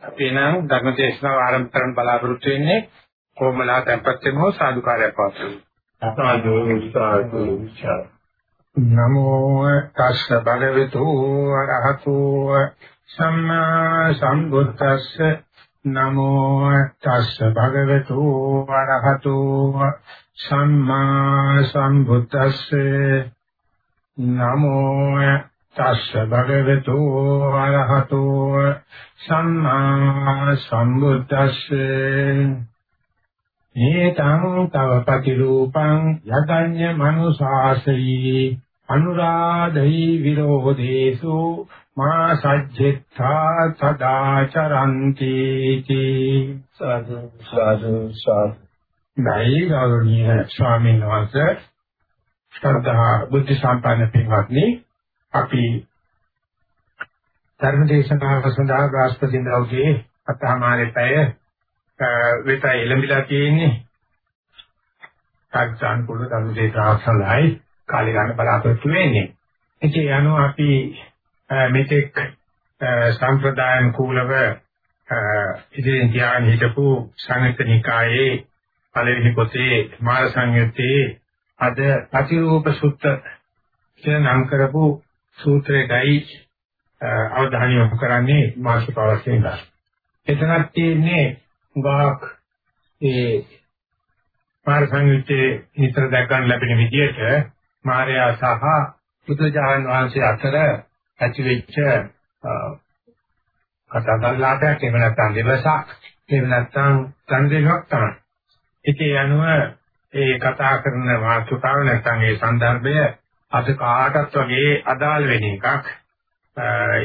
අපි නම් ධර්ම දේශනාව ආරම්භ කරන්න බලාපොරොත්තු වෙන්නේ කොමලා tempත් වෙනව සාදුකාරයක් පවතුන. සාදු සාදු. නමෝ තස්ස භගවතු අරහතෝ සම්මා සම්බුද්දස්ස. නමෝ තස්ස භගවතු අරහතෝ සම්මා සම්බුද්දස්ස. නමෝ තස්ස භගවතු ආරහතෝ සම්මා සම්බුද්දස්සේ. නේතං තව පතිරූපං යදඤ්ඤ මනුසාසී අනුරාධෛ විරෝධේසු මා සජ්ජෙත්තා සදාචරන්ති සාදු සාදු සාදු. නයි ගෞරවනීය ස්වාමීන් වහන්සේ ශ්‍රද්ධා බුද්ධ සම්පන්න පින්වත්නි අපි ධර්ම දේශනාව සඳහා බ්‍රහස්පති දවසේ අතහමාරේ පැය වෙත එළඹිලා තියෙන්නේ සාක්ෂාන් කුල ධර්ම දේශනාව සඳහායි කාලය ගන්න බලාපොරොත්තු වෙන්නේ. ඉතින් යනවා අපි මෙතෙක් සම්ප්‍රදායන් කූලව ඉදිරියෙන් ධ්‍යාන හිටපු සංයුත්තනිකායේ පළවෙනි පොතේ මාර සංයුත්තේ අද ප්‍රතිරූප සුත්ත කියන නම් කරපු සූත්‍රයටයි අවධානය යොමු කරන්නේ මාසික අවස්ථෙන් ඉඳලා. එතනක් තියෙන්නේ ගාක් ඒ පාරසංයුත්තේ නිතර දැක් ගන්න ලැබෙන විදිහට මාර්යා සහ බුදුජාන විශ්වාසය අතර ඇති වෙච්ච කතාගල්ලාටයක් එහෙම නැත්නම් දෙවසක් එහෙම නැත්නම් සංදේශයක් තමයි. ඒකේ අනුව ඒ කතා කරන මාතෘකාව නැත්නම් ඒ સંદર્ભය අද කාටත් වගේ අදාළ වෙන එකක්.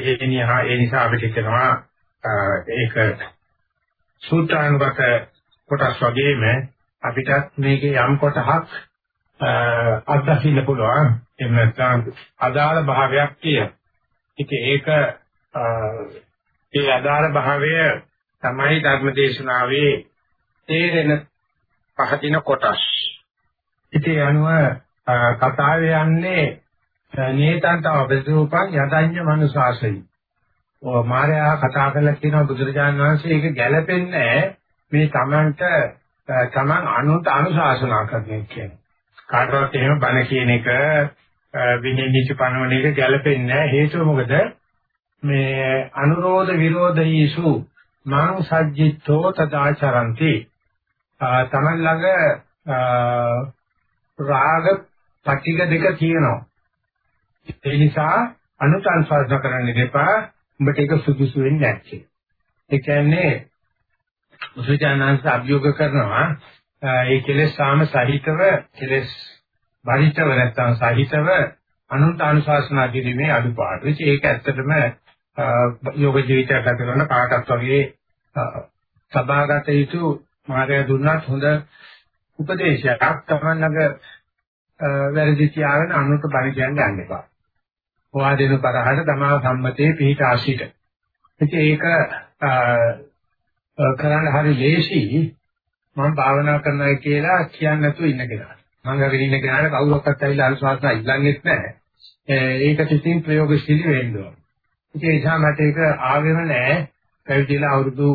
ඒ නිසා ඒ නිසා අපිට කියනවා ඒක සූත්‍රානුගත කොටස් වගේම අපිටත් මේකේ යම් කොටහක් අත්දකින්න පුළුවන්. එහෙම නැත්නම් අදාළ භාවයක් කිය. ඉතින් ඒක ඒ අදාළ භාවය තමයි ධර්මදේශනාවේ තේරෙන පහදින කොටස්. ඉතින් අනුව කතාවේ යන්නේ නේතන්තව ප්‍රතිරූපං යදඤ්ඤ මනුසාසයි. ඔය මාර්යා කතා කරලා කියනවා බුදුරජාණන් වහන්සේ ඒක ගැළපෙන්නේ මේ Tamanට Taman අනුන්ට අනුශාසනා කරන කියන. කාටවත් එහෙම බණ කියන එක විනය නීති පනවන එක ගැළපෙන්නේ හේතුව මොකද? මේ අනුරෝධ විරෝධීසු මං සජ්ජිතෝ තදාචරಂತಿ. Taman ළඟ රාග පටිග දෙක තියෙනවා. ඒ නිසා අනුසංසාරණ කරන්න දෙපා උඹට ඒක සුදුසු වෙන්නේ නැත්තේ. ඒ කියන්නේ මුසජානන්ස අභියෝග කරනවා ඒ කෙලෙස් සාම සහිතව කෙලෙස් බහිතව නැත්තම් සහිතව අනුන්ට අනුශාසනා කිරීමේ අඩුපාඩු. ඒක ඇත්තටම යෝග ජීවිතයක් ගත කරන කාටත් වගේ සබාගත යුතු මාර්ගය දුන්නත් හොඳ උපදේශයක් තමයි ළඟ වැරදි තියාගෙන අනුන්ට බණ කියන්න යන්න එපා. හොවා දෙන පරහට තමා සම්මතයේ පිහිට ආශිත. ඉතින් ඒක කරන්න හරි ලේසි මම භාවනා කරනවා කියලා කියන්නේ නැතුව ඉන්න කෙනා. මම ගගෙන ඉන්න කෙනාට කවුරක්වත් ඇවිල්ලා අනුශාසනා ඉල්ලන්නේත් නැහැ. ඒක ඉතින් ප්‍රයෝගශීලී වෙන්න ඕන. ඉතින් ඒ නිසා මට ඒක ආවෙම නැහැ. පැවිදිලා අවුරුදු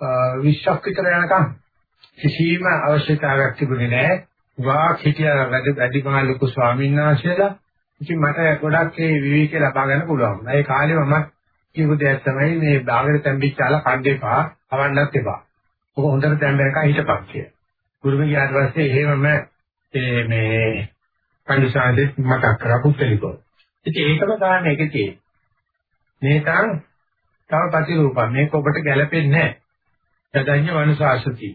20ක් විතර යනකම් කිසිම අවශ්‍යතාවයක් තිබුණේ නැහැ. වාක් හිටියා වැඩි වැඩි මහා ලොකු ස්වාමීන් වහන්සේලා. ඉතින් මට ගොඩක් ඒ විවේකේ ලබා ගන්න පුළුවන්. ඒ කාලේ මම කියපු දෙයක් තමයි මේ බාගර තැම්බිච්චාලා කණ්ඩේපා අවන්නත් එපා. ඔක හොඳට තැම්බෙනකන් හිටපක් කිය. ගුරුම ගියාට පස්සේ එහෙමම මේ මේ පන්සාදේ මතක් කරා පුත්තලිකෝ. ඉතින් ඒකම ගන්න එකේ තියෙන්නේ. මේකන් තව ප්‍රතිරූපම් මේක ඔබට ගැළපෙන්නේ නැහැ. යදඤ්ඤ වනුසාසති.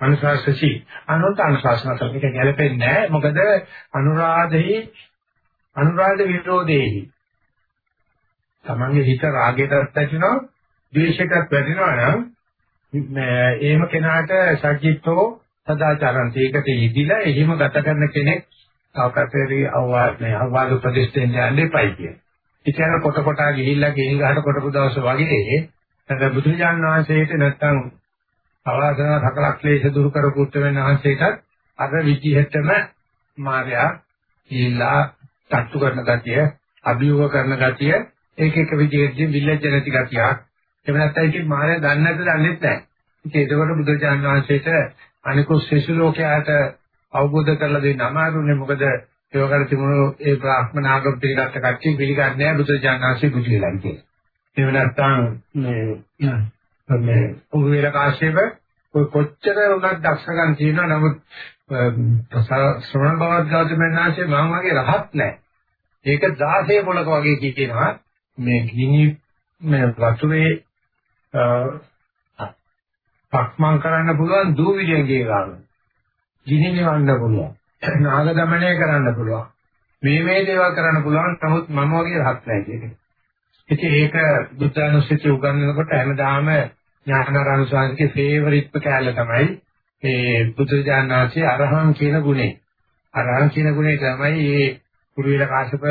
අනුශාසසි අනුන්ට අනුශාසන කරන එක ගැලපෙන්නේ නැහැ. මොකද අනුරාධෙහි අනුරාධ විරෝධේහි තමන්ගේ හිත රාගයටත් ඇතිවෙනවා ද්වේෂයටත් වැටෙනවා නම් එහෙම කෙනාට සජ්ජිතෝ සදාචාරන්ත. ඒකට ඉදිලා එහෙම ගත කරන කෙනෙක් අවකතරී අවවාද මේ අවවාද උපදේශ දෙන්න යන්නේ පයි කියන. ඉතින් කොට කොටා ගිහිල්ලා ගෙල් ගහට කොටපු දවස් වගේ නැත්නම් බුදුරජාණන් වහන්සේට නැත්නම් අවලාසන සකල ක්ලේශ දුරු කරපු උත්තරෙන් වහන්සේටත් අර විදිහටම මාර්යා ඊලා තට්ටු කරන ගතිය, අභියෝග කරන ගතිය, ඒක එක විදිහකින් විලජ්ජ නැති ගතියක්, එහෙම නැත්නම් ඉතින් මාය දන්නේ නැද්ද දන්නේ නැහැ. ඉතින් ඒකවල බුදුචාන් වහන්සේට අනිකුත් ශිෂ්‍ය ලෝකයාට අවබෝධ කරලා දෙන්න අමාරුනේ මොකද ඒවකට තිබුණු ඒ බ්‍රාහ්මණ ආගම පිළිගත්ත කට්ටිය පිළිගන්නේ නැහැ බුදුචාන් වහන්සේ බුදු වෙලා කියලා. එහෙම නැත්නම් මේ මේ උරුවේල කාශ්‍යප කොච්චර උනත් දක්ෂකම් තියෙනවා නමුත් ශ්‍රවණ බවත් ගෞතමයන් වහන්සේ මම වගේ රහත් නැහැ. ඒක 16 පොලක වගේ කියනවා මේ ගිනි මේ වතුරේ පක්මන් කරන්න පුළුවන් දූවිලියෙන් ගේ ගන්න. ගිනි නිවන්න පුළුවන්. නාග දමනය කරන්න පුළුවන්. මේ මේ දේවල් කරන්න පුළුවන්. නමුත් මම වගේ රහත් නැහැ කියන්නේ. ඉතින් ඒක බුද්ධානුස්සතිය උගන්වනකොට හැමදාම ඥානාරාම ස්වාමීන්ගේ ෆේවරිට් කෑල්ල තමයි ඒ බුදුජානනාංශයේ අරහං කියන ගුණේ. අරහං කියන ගුණේ තමයි මේ කුරුවිල කාශ්‍යප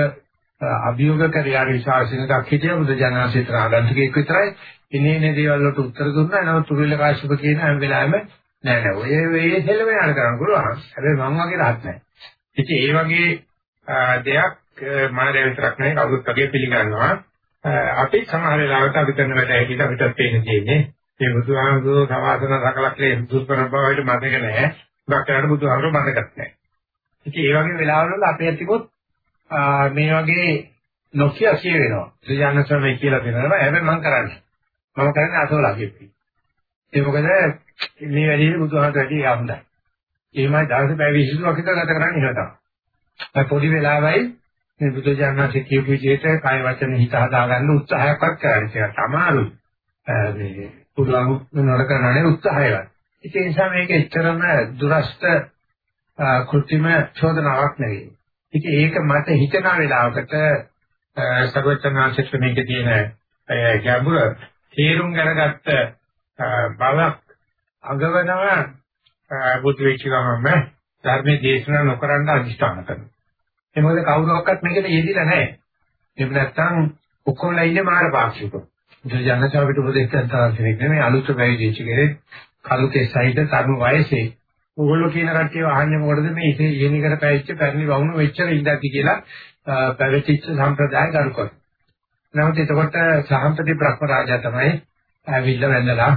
අභියෝග කරලා විශ්වාසිනකක් හිටිය බුදුජානනාංශයේ ත්‍රාගන්තිකෙක් විතරයි. ඉන්නේ නේ දේවල් වලට උත්තර දුන්නා. නමුත් කුරුවිල කාශ්‍යප කියන හැම වෙලාවෙම නෑ නෑ ඔය වේ හෙලව යන කරන්න පුළුවන්. හැබැයි මම වගේ රහත් නෑ. ඉතින් ඒ වගේ දෙයක් මානව විතරක් නෙවෙයි කවුරුත් වගේ පිළිගන්නවා. අපි සමහර වෙලාවට අපි කරන වැඩ ඇහිලා අපිට පේන තියෙන්නේ මේ බුදුහාමුදුරුවෝ සවාසන සකලක්ලේ දුෂ්කර බවට මතක නැහැ. බක්කරට බුදුහාමුදුරුවෝ මතකත් නැහැ. ඉතින් ඒ වගේ වෙලාවවල අපේ ඇතිකොත් මේ වගේ නොකිය කිය වෙනවා. ත්‍රිඥාන ශ්‍රමය කියලා දෙනවා. හැබැයි මම කරන්නේ. මම කරන්නේ අසෝලා කිව්වි. ඒ මොකද මේ වැඩේ බුදුහාමුදුරුවෝ වැඩි යම්දයි. එහෙමයි දවසේ පැය 20ක් විතර ගත කරන්නේ එහෙම තමයි. පොඩි වෙලාවයි මේ බුදුජානනාථ කියපු විදිහට කාය වචන හිත හදාගන්න උත්සාහයක්වත් කරන්නේ ඒක අමාරුයි. මේ පුළුවන් නඩ කරන්නේ උත්සාහයවත්. ඒ නිසා මේක එච්චරම දුරස්ත කෘත්‍රිම චෝදනාවක් නෙවෙයි. ඉතින් ඒක මට හිතන වෙලාවකට සර්වචනාංශික මේකේ තියෙන ගැඹුර තේරුම් අරගත්ත බවක් අගවනවා බුද්ධ වෙච්ච ගමන්ම ධර්මයේ දේශනා නොකරන අදිෂ්ඨාන කරනවා. ඒ මොකද කවුරුවක්වත් මේකට යෙදිලා නැහැ. එහෙම නැත්නම් ඔක්කොමලා ඉන්නේ මාර පාක්ෂිකව. ජනතාව පිට උපදෙස් ගන්න කෙනෙක් නෙමෙයි අලුත් පැවිදිච්ච කෙනෙක් කලු කෙස්සයිද තරුණ වයසේ. ඕගොල්ලෝ කියන කට්ටිය අහන්නේ මොකටද මේ ඉතින් යෙනිකට පැවිච්ච පැරණි වවුන වෙච්චර ඉඳද්දි කියලා පැවිච්ච සම්ප්‍රදාය කරු කරනවා. නමුත් එතකොට සහම්පති බ්‍රහ්ම රාජා තමයි ඇවිල්ලා වැඳලා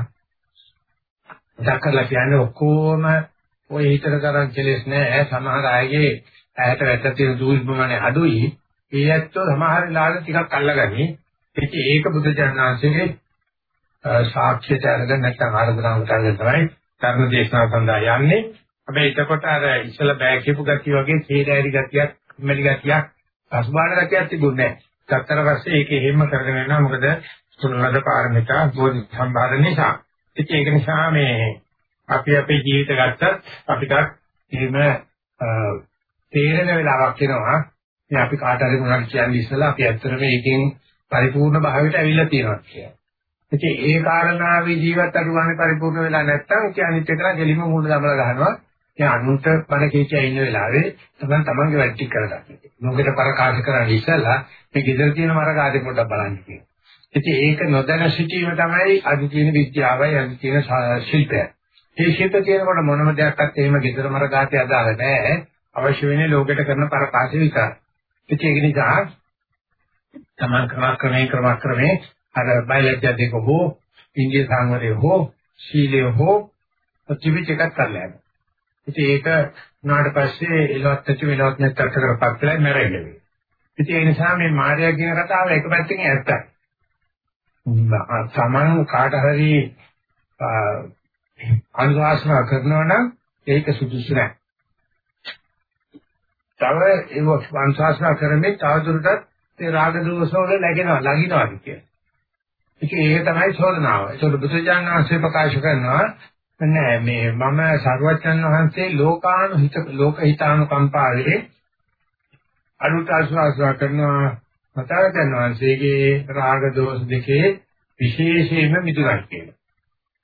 දක්කලා කියන්නේ ඔක්කොම ඔය හිතර තරම් කෙලෙස් නෑ සමහර අයගේ ඇයට වැට තියෙන දූල් ප්‍රමාණය අඩුයි. ඒ ඇත්තෝ සමහර ලාල ටිකක් අල්ලගනි. ඉතින් ඒක බුදු ජානනාංශයේ සාක්ෂියට අරගෙන නැත්නම් ආරාධනාවට අරගෙන තමයි ධර්ම දේශනාව සඳහා යන්නේ. හැබැයි එතකොට අර ඉස්සල බෑ කියපු ගතිය වගේ හේදෑරි ගතියක්, මෙලි ගතියක්, අසුබාන ගතියක් තිබුණේ නැහැ. ගත්තට පස්සේ ඒක එහෙම කරගෙන යනවා මොකද තුන්වද පාරමිතා බෝධි සම්බාධ නිසා. ඉතින් ඒක නිසා මේ අපි අපේ ජීවිත ගත්තත් අපිට එහෙම තේරෙන වෙලාවක් එනවා මේ අපි කාට හරි මොනවද කියන්නේ ඉස්සලා අපි ඇත්තටම මේකෙන් පරිපූර්ණ භාවයට ඇවිල්ලා තියෙනවා කියලා. ඉතින් ඒ කාරණාවේ ජීවත් අඩුවානේ පරිපූර්ණ වෙලා නැත්තම් ඉතින් අනිත් එක ගෙලිම මුහුණ දමලා ගහනවා. ඉතින් අනුන්ට බණ කීකියා ඉන්න වෙලාවේ තමයි තමන්ගේ වැඩ ටික කරගන්න. මොකද ප්‍රකාශ කරන්නේ ඉස්සලා මේ ගෙදර තියෙන මරකාදී පොඩ්ඩක් බලන්න කියනවා. ඉතින් ඒක නොදැන සිටීම තමයි අද තියෙන විද්‍යාවයි අද තියෙන ශිල්පය. මේ ශිල්ප කියනකොට මොනම දෙයක්වත් එහෙම ගෙදර මරකාදී අදාළ නැහැ. අවශ්‍ය වෙන්නේ ලෝකෙට කරන පරකාශය විතරයි. ඉතින් ඒක නිසා තමන් ක්‍රමක්‍රමයෙන් ක්‍රමක්‍රමයෙන් අර බයලජ්‍ය දෙක හෝ ඉන්දිය සංවරය හෝ සීලය හෝ ප්‍රතිවිචකත් කරලා යනවා. ඉතින් ඒක උනාට පස්සේ එලවත් නැති වෙලවත් නැති අතරකටපත් වෙලා මැරෙන්නේ. ඉතින් ඒ නිසා මේ මාර්යා කියන කතාව එක පැත්තකින් ඇත්තයි. තමන් කාට හරි අනුශාසනා කරනවා නම් ඒක සුදුසු නැහැ. තව ඒක වංශාසනා කරන්නේ තවදුරටත් ඒ රාග දෝෂ වල läගෙනවා ලගිනවා කියන්නේ. ඒක ඒක තමයි චෝදනාව. ඒක බුදුජානනාංශය ප්‍රකාශ කරනවා නෑ මේ මම සර්වචන් වහන්සේ ලෝකානු හිත ලෝක හිතානු කම්පාවේ අනුතාස්වාස්වා කරනවා මතාවචන් වහන්සේගේ රාග දෝෂ දෙකේ විශේෂයෙන්ම මිදුණයි කියලා.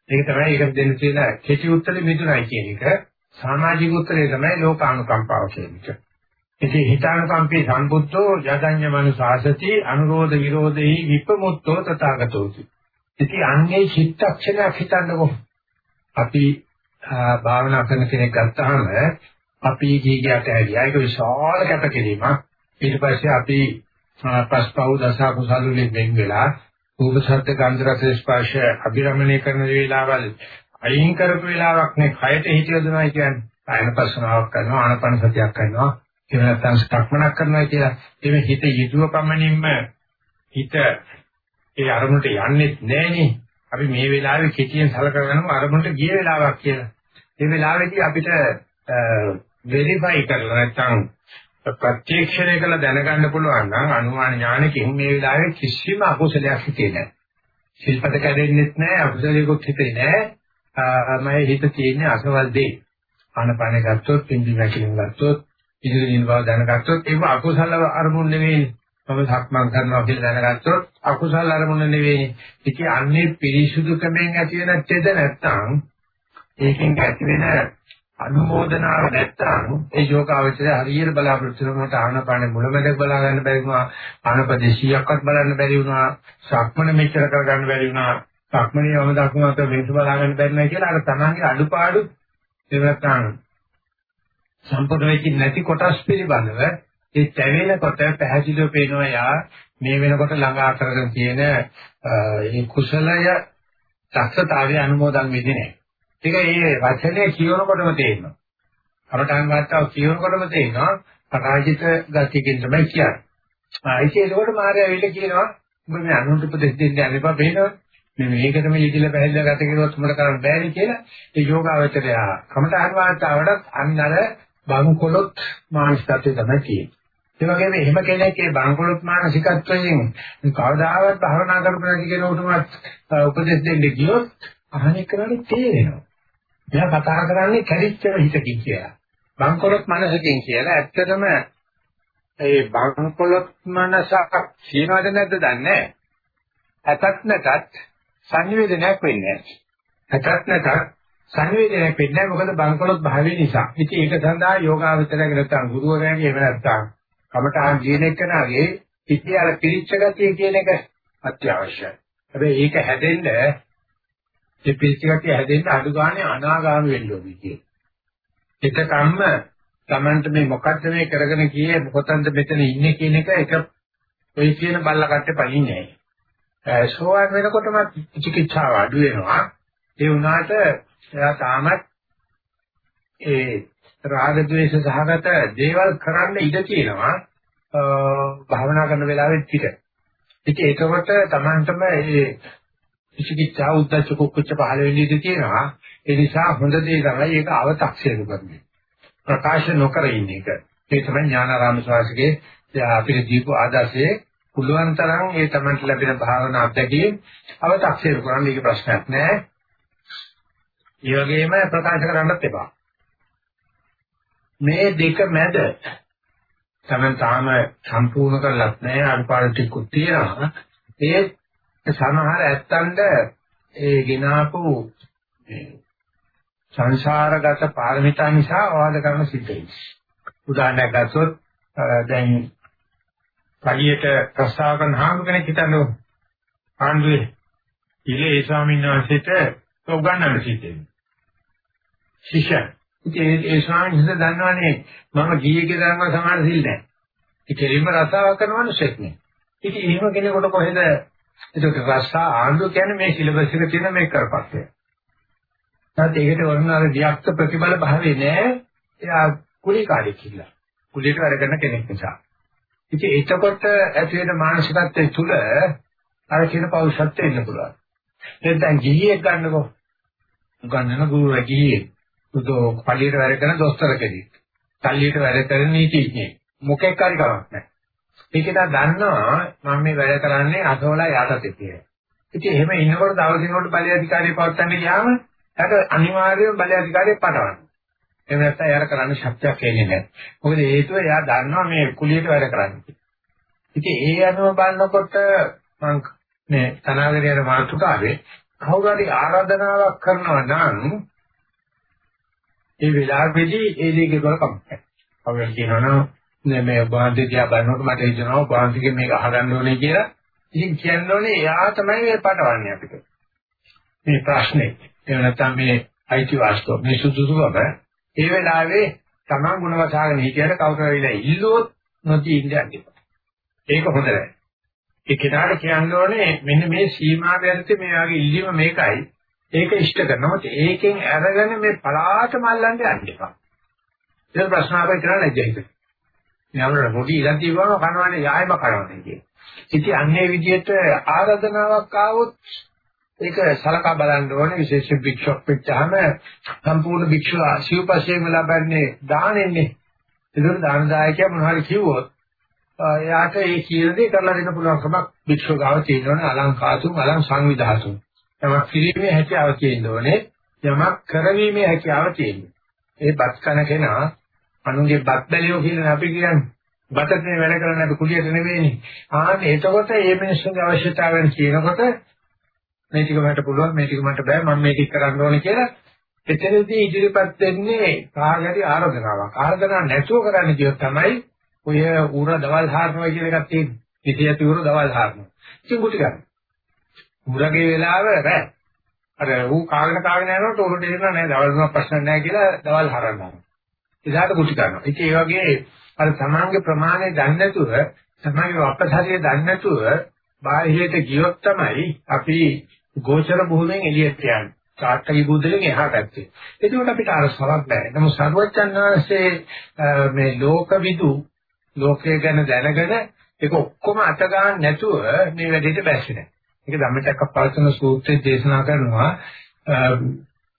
ඒක තමයි ඒක දෙන්න තියෙන කෙටි උත්තරේ මිදුණයි කියන එක. සමාජික උත්තරේ තමයි ලෝකානුකම්පාව කියන එක. ඉතින් හිතානුකම්පේ සම්බුද්ධෝ යදඤ්ඤ මනුසාසති අනුරෝධ විරෝධෙහි විපමුත්තෝ තථාගතෝති. ඉතින් අන්නේ චිත්තක්ෂණයක් හිතන්නකො. අපි භාවනා කරන කෙනෙක් ගත්තාම අපි ජීවිතයට ඇවිල්ලා ඒක විශාල කැපකිරීමක්. ඊට පස්සේ අපි පස්පව් දස කුසල වලින් වෙන් වෙලා රූප ශබ්ද ගන්ධ රස ස්පර්ශ අභිරමණය කරන වේලාවල් අයින් කරපු වෙලාවක් නේ කයට හිත යොදනවා කියන්නේ. ආයන පස්සනාවක් කරනවා ආනපන සතියක් කරනවා. එහෙම නැත්නම් ස්ථක්මනක් කරනවා කියලා. එimhe හිත යෙදුව පමණින්ම හිත ඒ අරමුණට යන්නේ නැහෙනේ. අපි මේ වෙලාවේ කෙටියෙන් සලකනවා අරමුණට ගිය වෙලාවක් කියලා. මේ වෙලාවේදී අපිට වෙරිෆයි කරලා නැත්නම් ප්‍රත්‍යක්ෂණය කළ දැනගන්න පුළුවන් නම් අනුමාන ඥානකින් මේ වෙලාවේ කිසිම අකුසලයක් හිතේ නැහැ. ශිල්පත කැඩෙන්නෙත් නැහැ අකුසලයක්වත් හිතේ නැහැ. මම හිත තියෙන්නේ අසවල් දෙයි. ආනපාන ගත්තොත් පින්දි වැකිලින් ගත්තොත් ඉදිරියෙන් බව දැනගත්තොත් ඒක අකුසල අරමුණ නෙවෙයි. මම සක්මන් කරනවා කියලා දැනගත්තොත් අකුසල අරමුණ නෙවෙයි. ඉතින් අන්නේ පිරිසුදුකමෙන් ඇති වෙන තෙද නැත්තම් ඒකෙන් ඇති වෙන අනුමೋದනාව නැත්තම් ඒ යෝගාවචරය හරියට බලාපොරොත්තු වෙනකොට ආනපාන මුලමැද බලා ගන්න බැරි වුණා ආනපදේශියක්වත් බලන්න බැරි වුණා සක්මන මෙච්චර කරගන්න බැරි වුණා සක්මනේ වම දක්මත වෙනස බලා ගන්න බැරි නැහැ කියලා අර තමන්ගේ අඩුපාඩු ඒ නැත්තම් සම්පූර්ණ වෙච්ච නැති කොටස් පිළිබඳව ඒ තැවෙනකොට පැහැදිලිව පේනවා යා මේ වෙනකොට ළඟා කරගෙන තියෙන ඒ කුසලය දක්ෂතාවය අනුමෝදන් වෙන්නේ නැහැ. ඒක ඒ වචනේ කියනකොටම තේරෙනවා. අපටන් වාර්තාව කියනකොටම තේරෙනවා පරාජිත ගතියකින් තමයි කියන්නේ. ආයිත් ඒකෝට මාර්යා වෙන්න කියනවා ඔබ මේ අනුන්ට උපදෙස් දෙන්න යන්න එපා බේනවා. මේ මේකටම යෙදිලා පැහැදිලා ගත කෙරුවොත් උඹට කරන්න බෑනේ කියලා ඒ යෝගාවචරය කමඨාන් වාර්තාවටත් අන්නර බංකොලොත් මානසිකත්වය තමයි තියෙන්නේ. ඒ වගේම එහෙම කෙනෙක් ඒ බංකොලොත් මානසිකත්වයෙන් කවදාවත් භවනා කරපු නැති කෙනෙකුටම උපදෙස් දෙන්න ගියොත් අහන්නේ කරන්නේ තේරෙනවා. එයා කතා කරන්නේ කැරිච්ච හිතකින් කියලා. බංකොලොත් මනසකින් කියලා ඇත්තටම ඒ බංකොලොත් මනසක් සියනවද නැද්ද දන්නේ නැහැ. ඇතත් නැතත් සංවේදනයක් වෙන්නේ නැහැ. ඇතත් නැතත් සංවේදනයක් වෙන්නේ නැහැ මොකද බංකොලොත් භාවය නිසා. ඉතින් ඒක සඳහා යෝගාවචරයක් නැත්තම් ගුරුවරයාගේ එහෙම නැත්තම් කමඨාන් කියන එකනාගේ ඉතින් අර පිරිච්ච ගතිය කියන එක අත්‍යවශ්‍යයි. හැබැයි ඒක හැදෙන්න ඒ පිරිච්ච ගතිය හැදෙන්න අඩු ගානේ අනාගාමී වෙන්න ඕනේ කියන. එතකම්ම Tamanට මේ මොකද්ද මේ කරගෙන ගියේ මොකටද මෙතන ඉන්නේ කියන එක එක ඔය කියන බල්ල කට්ටේ පනින්නේ නැහැ. සෝවාන් වෙනකොටම චිකිත්සාව අඩු වෙනවා. ඒ වුණාට එයා තාමත් ඒ රාග ద్వේෂ සහගත දේවල් කරන්න ඉඩ තියෙනවා භාවනා කරන වෙලාවෙත් පිට. ඉතින් ඒකවට තමන්ටම ඒ විචිකිච්ඡා උද්දච්ච කුච්ච පහළ වෙන්නේ ඉඳී තියෙනවා. ඒ නිසා හොඳ දේ තමයි ඒක අව탁සේරු කරන්නේ. ප්‍රකාශ නොකර ඉන්න එක. ඒ තමයි ඥානාරාම ශාස්ත්‍රයේ අපිට දීපු ආදර්ශයේ පුළුවන් තරම් ඒ තමන්ට ලැබෙන භාවනා අධ්‍යක්ෂයේ අව탁සේරු කරන්න ඒක ප්‍රශ්නයක් නෑ. ඒ වගේම ප්‍රකාශ කරන්නත් එපා. මේ දෙක මැද තමයි තාම සම්පූර්ණ කරලත් නැහැ අනුපාඩු ටිකුත් තියෙනවා. ඒ සමහර ඇත්තන්ට ඒ ගినాපු සංසාරගත පාරමිතා නිසා වාද කරන සිද්ධ වෙනවා. උදාහරණයක් ගත්තොත් දැන් කලියට ප්‍රස්තාව කරන හාමු කෙනෙක් හිතන්නකො. ආන්දුවේ ඉලේ ඒ ස්වාමීන් වහන්සේට උගන්වන්න සිද්ධ වෙනවා. ශිෂ්‍ය. ඉතින් ඒ ස්වාමීන් වහන්සේ දන්නවනේ මම ගියේ තරම්ම සමාන සිල් නැහැ. ඒ කෙලින්ම රසාව කරන මිනිස්සෙක් නේ. ඉතින් එහෙම කෙනෙකුට කොහෙද ඒක රසා ආණ්ඩුව කියන්නේ මේ සිලබස් එක තියෙන මේ කරපස්සේ. නැත්නම් ඒකට වරණ අර වික්ත ප්‍රතිබල භාවයේ නෑ. එයා කුලීකාරී කියලා. කුලීට වැඩ කරන කෙනෙක් නිසා. ඉතින් එතකොට ඇති වෙන මානසිකත්වයේ තුල අර කියන පෞරුෂත්වය ඉන්න පුළුවන්. නැත්නම් ගිහියෙක් ගන්නකො. උගන්නන ගුරු රැකියේ. උදෝ පල්ලියට වැඩ කරන දොස්තර කෙනෙක්. පල්ලියට වැඩ කරන නීතිඥයෙක්. මොකෙක් හරි කමක් නැහැ. ඒක දා දන්නවා මම මේ වැඩ කරන්නේ අසවලා යටතේ කියලා. ඉතින් එහෙම ඉන්නකොට දවසිනකොට බලය අධිකාරිය පවත්වන්න ගියාම එයාට අනිවාර්යයෙන්ම බලය අධිකාරිය පටවන්න. එහෙම නැත්නම් එයාට කරන්න ශක්තියක් එන්නේ නැහැ. මොකද හේතුව එයා දන්නවා මේ කුලියට වැඩ කරන්නේ. ඉතින් ඒ අනුව බලනකොට මම මේ තනාගරියන මාතෘකාවේ කවුරු හරි ආරාධනාවක් කරනවා නම් ඒ වෙලාවෙදී ඒ දේ කියලා කමක්. කවුරු කියනවනම් මේ වහන්සේ දිහා බලනකොට මට හිතෙනවා වහන්සේගේ මේක අහගන්න ඕනේ කියලා. ඉතින් කියන්න ඕනේ එයා තමයි මේ පටවන්නේ අපිට. මේ ප්‍රශ්නේ. එහෙම නැත්නම් මේ අයිති වාස්තුව මේ සුදුසුකම ඒ වෙලාවේ තමන් ගුණ වසාගෙන හිටියට කවුරු හරි ඉල්ලුවොත් නොදී ඉන්න යන්න. ඒක හොඳ නැහැ. ඒ කෙනාට කියන්න ඕනේ මෙන්න මේ සීමා වැරදි මේ වගේ ඉල්ලීම මේකයි. ඒක ඉෂ්ට කරනවා. ඒකෙන් අරගෙන මේ පලාතම අල්ලන්න යන්න එපා. ඒක ප්‍රශ්න ආපේ කරන්න නැජයිද. යමන පොඩි ඉලන් තියවම කනවනේ යායම කරන්නේ කියේ. ඉතින් අන්නේ විදිහට ආරාධනාවක් ආවොත් ඒක සලකා බලන්න ඕනේ විශේෂ භික්ෂුවක් වෙච්චාම සම්පූර්ණ භික්ෂුව සිව්පසයෙන් ලබන්නේ දානෙන්නේ. ඒකට දාන දායකයා මොනවාරි කිව්වොත් එයාට ඒ කියන දේ කරලා දෙන්න පුළුවන්කමක් භික්ෂුව ගාව තියෙනවනේ අලංකාතුම් අලං සංවිධාතුම්. යමක් කිරීමේ හැකියාව තියෙන්න ඕනේ. යමක් කරවීමේ හැකියාව තියෙන්නේ. ඒ බත් කන කෙනා අනුන්ගේ බත් බැලියෝ කියලා අපි කියන්නේ. බතේ වැඩ කරන්නේ අපි කුලියට නෙවෙයිනේ. ආන්නේ එතකොට මේ මිනිස්සුන්ගේ අවශ්‍යතාවයන් කියනකොට මේ ටික මට පුළුවන් මේ ටික මට බෑ මම මේක කරන්න ඕනේ කියලා එතනදී ඉදිරිපත් වෙන්නේ කාගරි ආරාධනාවක්. ආරාධනාවක් නැතුව කරන්න කියොත් තමයි ඔය ඌර දවල් හාරනවා කියන එකක් තියෙන්නේ. පිටියති ඌර දවල් හාරනවා. ඉතින් කුටි ගන්න. ඌරගේ වෙලාව රැ. අර ඌ කාගෙන කාගෙන යනකොට ඌරට එන්න නෑ දවල් තුනක් ප්‍රශ්න නෑ කියලා දවල් හරනවා. එදාට කුටි ගන්නවා. ඉතින් ඒ වගේ අර සමාංග ප්‍රමාණය දන්නේ නැතුව සමාංග අපසාරිය දන්නේ නැතුව බාහිරට ගියොත් තමයි අපි ගෝචර භූමියෙන් එළියට යන්නේ. චාට්ටි බුදුලෙන් එහා පැත්තේ. එතකොට අපිට අරසාවක් නැහැ. නමුත් සර්වඥාන් වහන්සේ මේ ලෝකවිදු ලෝකය ගැන දැනගෙන ඒක ඔක්කොම අත ගන්න නැතුව මේ වැඩේට බැස්සේ නැහැ. ඒක ධම්මචක්කප්පවත්තන සූත්‍රයේ දේශනා කරනවා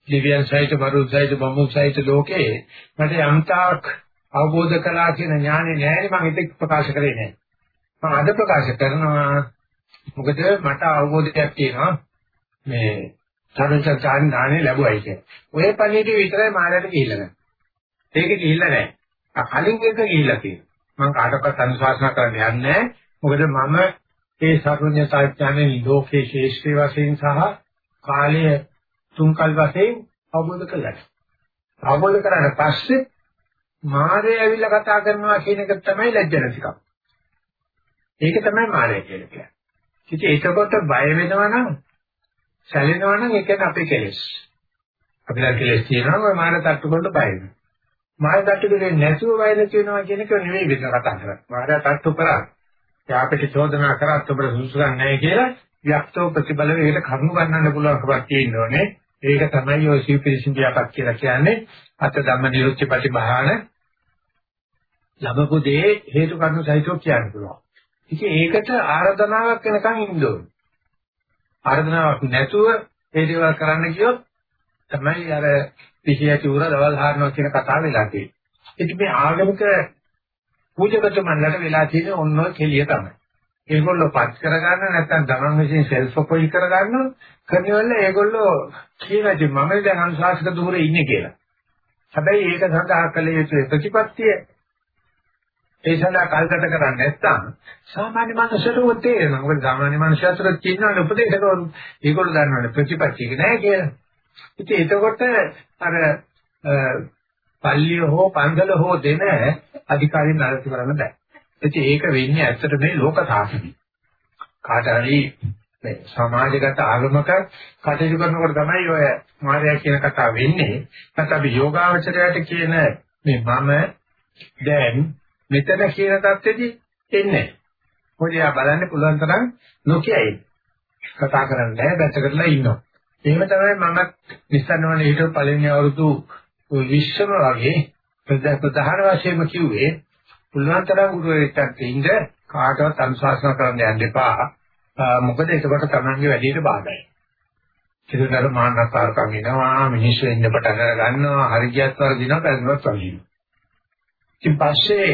දිව්‍යයන් සහිත මරුත් සහිත බමුණු සහිත ලෝකේ මට යම්තාක් අවබෝධ කළා කියන ඥානෙ නැහැ මම ඒක ප්‍රකාශ කරේ නැහැ. මම අද ප්‍රකාශ කරනවා මොකද මට අවබෝධයක් තියෙනවා මේ සරණචාන් ඥානෙ ලැබුවයි කියන්නේ. ඔය පණිවිඩය විතරයි මායයට ගිහිල්ලා නැහැ. ඒක ගිහිල්ලා නැහැ. කලින් එක ගිහිල්ලා තියෙනවා. මම කාටවත් අනුශාසනා කරන්න යන්නේ මොකද මම ඒ සර්වඥතාඥානේ ලෝකේ ශේෂ්ඨ වශයෙන් සහ කාලයේ තුන්කල් වශයෙන් අවබෝධ කළා. අවබෝධ කරාට පස්සේ මාරේ ඇවිල්ලා කතා කරනවා කියන එක තමයි ලැජ්ජ නැතිකම. ඒක තමයි මාරය කියලා කියන්නේ. ඉතින් ඒකකොට බය වෙනවා නම් සැලෙනවා නම් ඒක අපේ කෙලෙස්. අපිලා කෙලෙස් තියෙනවා මාර තට්ටු කරන්න බය වෙනවා. මාය තට්ටු දෙන්නේ නැතුව වෛර කියනවා කියන එක නෙවෙයි වෙන කතා කරන්නේ. මාය තට්ටු කරා. යාපිට චෝදනා කරත් ඔබට සුසුකම් නැහැ කියලා වික්තව ප්‍රතිබල වේකට කරුණු ගන්නන්න පුළුවන්කමක් තියෙනෝනේ. ඒක තමයි ඔය සීපිරිසින්දියාපත් කියලා කියන්නේ. අත ධම්ම නිරුක්ති ප්‍රතිබහාන ලැබපු දේ හේතු කරුණු සහිතව කියන්න පුළුවන්. ඉතින් ඒකට ආරාධනාවක් වෙනකන් ඉන්න ඕනේ. ආරාධනාවක් නැතුව ඒ දේවල් කරන්න ගියොත් තමයි අර පිහියති උර දවල් හරනවා කියන කතාව වෙලා තියෙන්නේ. ඒක මේ ආගමික පූජකතුමන්ලට වෙලා තියෙන ඔන්න ඔය කෙලිය තමයි. ඒගොල්ලෝ පත් කරගන්න නැත්නම් තමන් විසින් සෙල්ෆ් කොයි කරගන්න කරනවල ඒගොල්ලෝ කියනදි මම දැන් අනුශාසක දුරේ ඉන්නේ කියලා. හැබැයි ඒක සඳහා කළ යුතු ප්‍රතිපත්තිය ඒ සඳහා කල්කට කරන්නේ නැත්නම් සාමාන්‍ය මනුස්සයෙකුට තේරෙනවා. මොකද සාමාන්‍ය මනුස්සයෙකුට කියනවා උපදේශකවරු ඒගොල්ලෝ දන්නවනේ ප්‍රතිපත්තියක නැහැ කියලා. ඉතින් එතකොට අර පල්ලිය හෝ පන්සල හෝ දෙන අධිකාරින් නරක කරන්න බෑ. ඉතින් ඒක වෙන්නේ ඇත්තට මේ ලෝක සාසනය. කාට හරි මේ සමාජගත ආගමක කටයුතු කරනකොට තමයි ඔය මාර්යා කියන කතාව වෙන්නේ. නැත්නම් අපි යෝගාවචරයට කියන මේ මම දැන් මෙතන කියන தත්ත්වෙදි එන්නේ. මොකද යා බලන්න පුළුවන් තරම් නොකියයි. කතා කරන්නේ නැහැ, දැසකටලා ඉන්නවා. එහෙම තමයි මම නිස්සන්නවනේ හිටපු පළවෙනි අවුරුදු 20ම වගේ ප්‍රධාන වශයෙන්ම කිව්වේ පුළුවන් තරම් ගුරුවරයෙක්ට ඉන්න කාටවත් අනුශාසනා කරන්න යන්න එපා. මොකද ඒකට තමන්ගේ වැඩේට බාධායි. ඒකට මානකාරකම් එනවා මිනිස්සු ඉන්න පටන් ගන්නවා හරියට වර්ධිනවා පැනනවත් වගේ. ඉතින් පස්සේ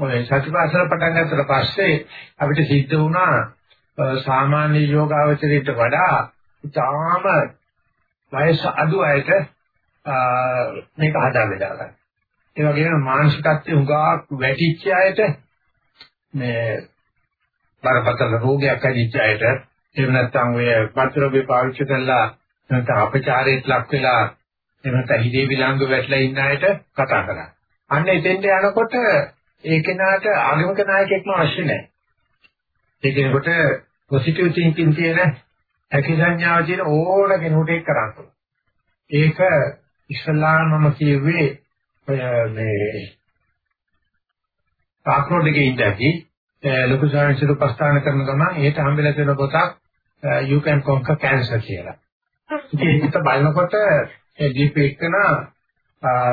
ඔය සතිපාසල පටන් ගත්තට පස්සේ අපිට සිද්ධ වුණා සාමාන්‍ය යෝගාවචරයට වඩා ඉතාම වයස අඩු අයට මේක හදා බෙදා ගන්න. ඒ වගේම මානසිකත්වයේ හුඟක් වැටිච්ච අයට මේ බරපතල රෝගයක් ඇතිච්ච අයට එහෙම නැත්නම් ඔය පතරෝගේ පාවිච්චි කරලා නැත්නම් අපචාරයට ලක් වෙලා එහෙම නැත්නම් හිදේ විලංගු වැටලා ඉන්න අයට කතා කරා. අන්න එතෙන්ට යනකොට ඒ කෙනාට ආගමික නායකයෙක්ම අවශ්‍ය නැහැ. ඒ කෙනෙකුට පොසිටිව් තින්කින් තියෙන හැකි සංඥාව තියෙන ඕන කෙනෙකුට ඒක කරන්න පුළුවන්. ඒක ඉස්ලාමම කියුවේ ඔය මේ පාක්‍රෝඩගේ ඉඳදී ලොකු සාංශික උපස්ථාන කරන ගමන් ඒට හම්බෙලා තියෙන පොතක් you can conquer cancer කියලා. ඉතින් ඒක බලනකොට ඒ දීපේකන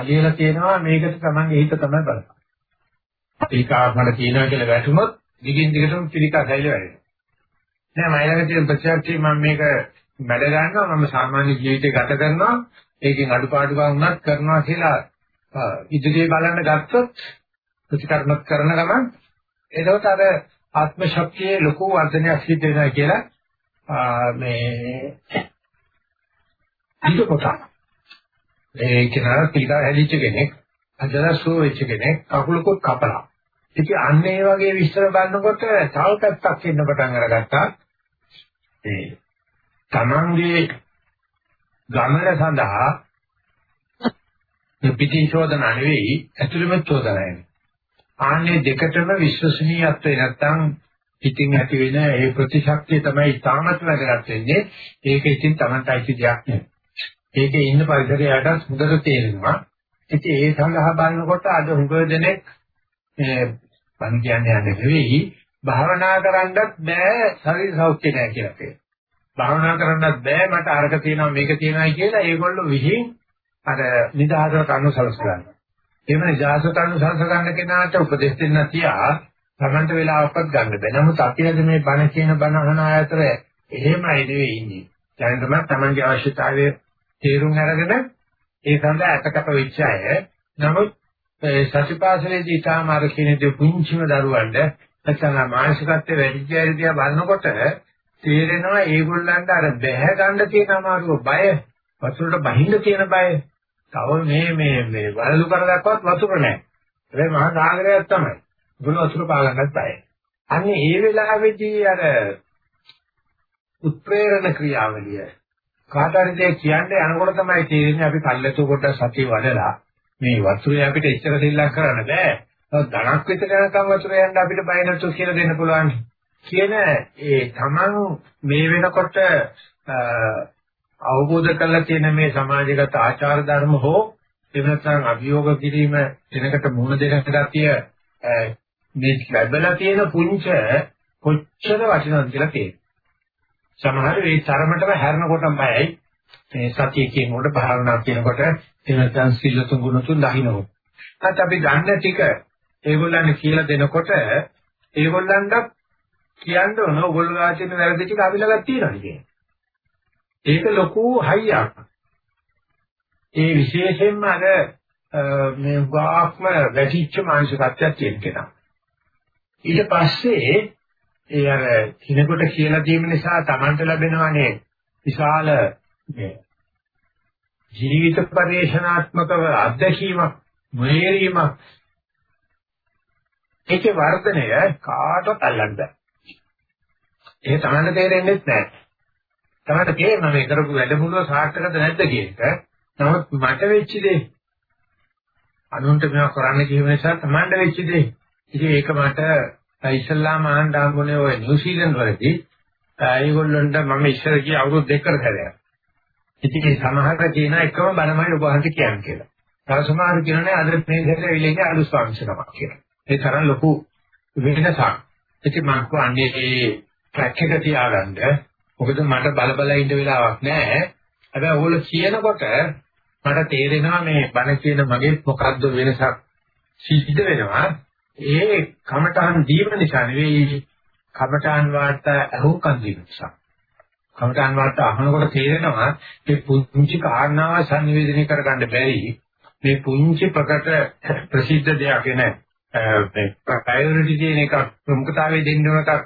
ලියලා තියෙනවා මේකට තමයි හිත තමයි බලන්න. ඒක ආත්මකට තියෙනවා කියලා වැටුනොත් දිගින් දිගටම පිළිකා සැයිල වැඩෙනවා. නෑ මම ළඟ තියෙන ප්‍රතිචාරටි මම මේක වැඩ ගන්නවා. මම සාමාන්‍ය ජීවිතේ ගත කරනවා. ඒකෙන් අඩුපාඩුකම් වුණත් කරනවා කියලා ඉදිරියේ බලන්න ගත්තොත් ප්‍රතිකර්මත් කරන ගමන් එතකොට අර ආත්ම ශක්තියේ ලොකු වර්ධනයක් සිද්ධ වෙනවා කියලා මේ හිත කොට ඒ කෙනා පිටා හැදිච්ච කෙනෙක් අදරසෝ වෙච්ච කෙනෙක් අකුලකුත් කපලා. ඉතින් අන්න ඒ වගේ විස්තර බලනකොට තව පැත්තක් ඉන්න පටන් අරගත්තා ඒ තමන්ගේ ගමන සඳහා පිටින් චෝදන නෙවෙයි ඇතුළෙම චෝදනයි. ආන්නේ දෙකටම විශ්වසනීයත්වය නැත්තම් පිටින් ඇති වෙන ඒ ප්‍රතිශක්තිය තමයි තාමත් වැදගත් වෙන්නේ. ඒක ඉතින් Tamanට අයිති දෙයක් නෙවෙයි. ඒකේ ඉන්න පරිසරයට හොඳට තේරෙනවා. ඉතින් ඒ සඳහා බලනකොට අද හුඟ දෙනෙක් මේ මම කියන්නේ යන්නේ නෙවෙයි භාවනා කරන්නත් බෑ ශරීර සෞඛ්‍ය නැහැ කියලා කියනවා. භාවනා කරන්නත් බෑ මට අරක තියෙනවා මේක තියෙනවායි කියලා ඒගොල්ලෝ විහිං අර නිදහසට අනුසලස ගන්න. එහෙම නිදහසට අනුසලස ගන්න කෙනාට උපදෙස් දෙන්න තියා තමන්ට වෙලාවක්වත් ගන්න බෑ. නමුත් අපි අද මේ බණ කියන බණ අහන අතර එහෙමයි නෙවෙයි ඉන්නේ. දැන් තමයි තමන්ගේ අවශ්‍යතාවය තේරුම් අරගෙන ඒ සඳහා අතකට වෙච්ච අය. නමුත් සතිපාසලේදී තාම අර කියන දේ පුංචිම දරුවන්ට නැත්නම් මානසිකත්වයේ වැඩි දියා බලනකොට තේරෙනවා ඒගොල්ලන්ට අර බැහැ ගන්න තියෙන අමාරුව බය වතුරට බහින්න තියෙන බය තව මේ මේ මේ වලලු කරදක්වත් වතුර නැහැ. ඒ මහා සාගරයක් තමයි. ගුණ වතුර පාගන්නත් බයයි. අන්නේ ඒ වෙලාවේදී අර උත්ප්‍රේරණ ක්‍රියාවලිය කාට හරි දෙයක් කියන්නේ අනකොට තමයි තේරෙන්නේ අපි කල්ැතු කොට සතිය වඩලා මේ වතුරේ අපිට ඉච්ඡර දෙල්ලක් කරන්න බෑ. ධනක් විතර යනකම් වතුර යන්න අපිට බය නැතුව කියලා දෙන්න පුළුවන්. කියන ඒ තමන් මේ වෙනකොට අවබෝධ කරලා තියෙන මේ සමාජගත ආචාර ධර්ම හෝ එහෙම නැත්නම් අභියෝග කිරීම දෙනකට මුහුණ දෙන ගතිය මේ ලැබලා තියෙන පුංච කොච්චර වටිනවද කියලා තේරෙනවා. සමහර වෙයි තරමටම හැරෙනකොටම බයයි. මේ සතිය කියනකොට භාවනා කියනකොට එහෙම නැත්නම් සිල් තුන් තුන් දහිනව. නැත් අපි ගන්න ටික ඒගොල්ලන් කියලා දෙනකොට ඒගොල්ලන්ට කියන්න ඕන ඕගොල්ලෝ ආචින වැරදි ටික අපි ළඟ තියෙනවා කියන්නේ. ඒක ලොකු හයියක්. ඒ විශේෂයෙන්ම අර මේ වාක්ම වැටිච්ච මානසිකත්වයක් තියෙන කෙනා. ඊට පස්සේ ඒ අර කිනකොට කියලා දීම නිසා Tamanට ලැබෙනවානේ විශාල ජීවිත පරිේශනාත්මකව අත්දැකීමක් මෙහෙරීමක් ඒකේ වර්ධනය කාටවත් අල්ලන්න බෑ. ඒ Tamanට තේරෙන්නේ නැහැ. Tamanට තේරෙනවා මේ කරපු වැඩමුළුව සාර්ථකද නැද්ද කියන එක. නමුත් මට වෙච්ච දේ අනුන්ට මේවා කරන්න කියව නිසා Tamanට වෙච්ච දේ. ඉතින් ඒක මට ඉස්ලාම ආන්න ආම්බුනේ ඔය නිව්සීලන්ත වලදී ඒගොල්ලන්ට මම ඉස්සර ගිය අවුරුදු දෙකකට හැදලා. ඉතින් ඒ සමහර කියන එකම බණමයි ඔබ වහන්සේ කියන්නේ කියලා. තව සමහර කියනනේ අද මේ දෙකේ විලේගේ අලුත් ස්වාමීන් කියලා. ඒ තරම් ලොකු වෙනසක්. ඉතින් මම කියන්නේ මේ ට්‍රැක් එක තියාගන්න. මොකද මට බල බල ඉන්න වෙලාවක් නැහැ. හැබැයි ඕගොල්ලෝ කියනකොට මට තේරෙනවා මේ බණ කියන මගේ මොකද්ද වෙනසක් සිද්ධ වෙනවා. ඒ කමඨාන් දීම නිසා නෙවෙයි කමඨාන් වාර්තා අහුම්කම් දීම නිසා. කමඨාන් වාර්තා අහනකොට තේරෙනවා මේ පුංචි කාරණාව සංනිවේදනය කරගන්න බැරි මේ පුංචි ප්‍රකට ප්‍රසිද්ධ දෙයක් නේ මේ ප්‍රයොරිටි කියන එක ප්‍රමුඛතාවය දෙන්න ඕන එකක්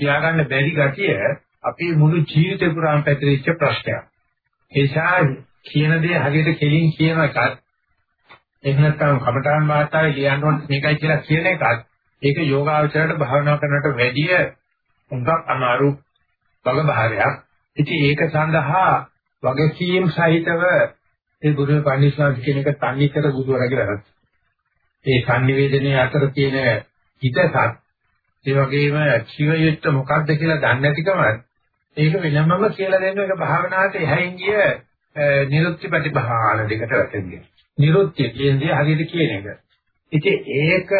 තියාගන්න බැරි ගතිය අපි මුළු ජීවිතේ පුරාම පැතිරිච්ච ප්‍රශ්නයක්. ඒ නිසා කියන දේ හරියට කෙලින් කියන එකත් එහෙම නැත්නම් කමඨාන් වාර්තාවේ ලියන්න ඕන මේකයි කියලා කියන එකත් ඒක යෝගාවචරයට භාවනා කරනට වැඩිය උඟක් අමාරු වග බහරයක්. ඉතින් ඒක සඳහා වගකීම් සහිතව ඒ ගුරු පඬිස්වාමි කියන එක තන්නේ කර ගුරුවරගේ වැරද්ද. ඒ sannivedanaye අතර තියෙන හිතසත් ඒ වගේම කිව යුත්ත මොකක්ද කියලා දන්නේ නැතිකම ඒක වෙනමම කියලා දෙන්න එක භාවනාවට එහයින් ගිය නිරුක්ති ප්‍රතිභාන දෙකට වැටෙන්නේ. නිරුක්ති කියන්නේ හරියට කියන එක. ඉතින් ඒක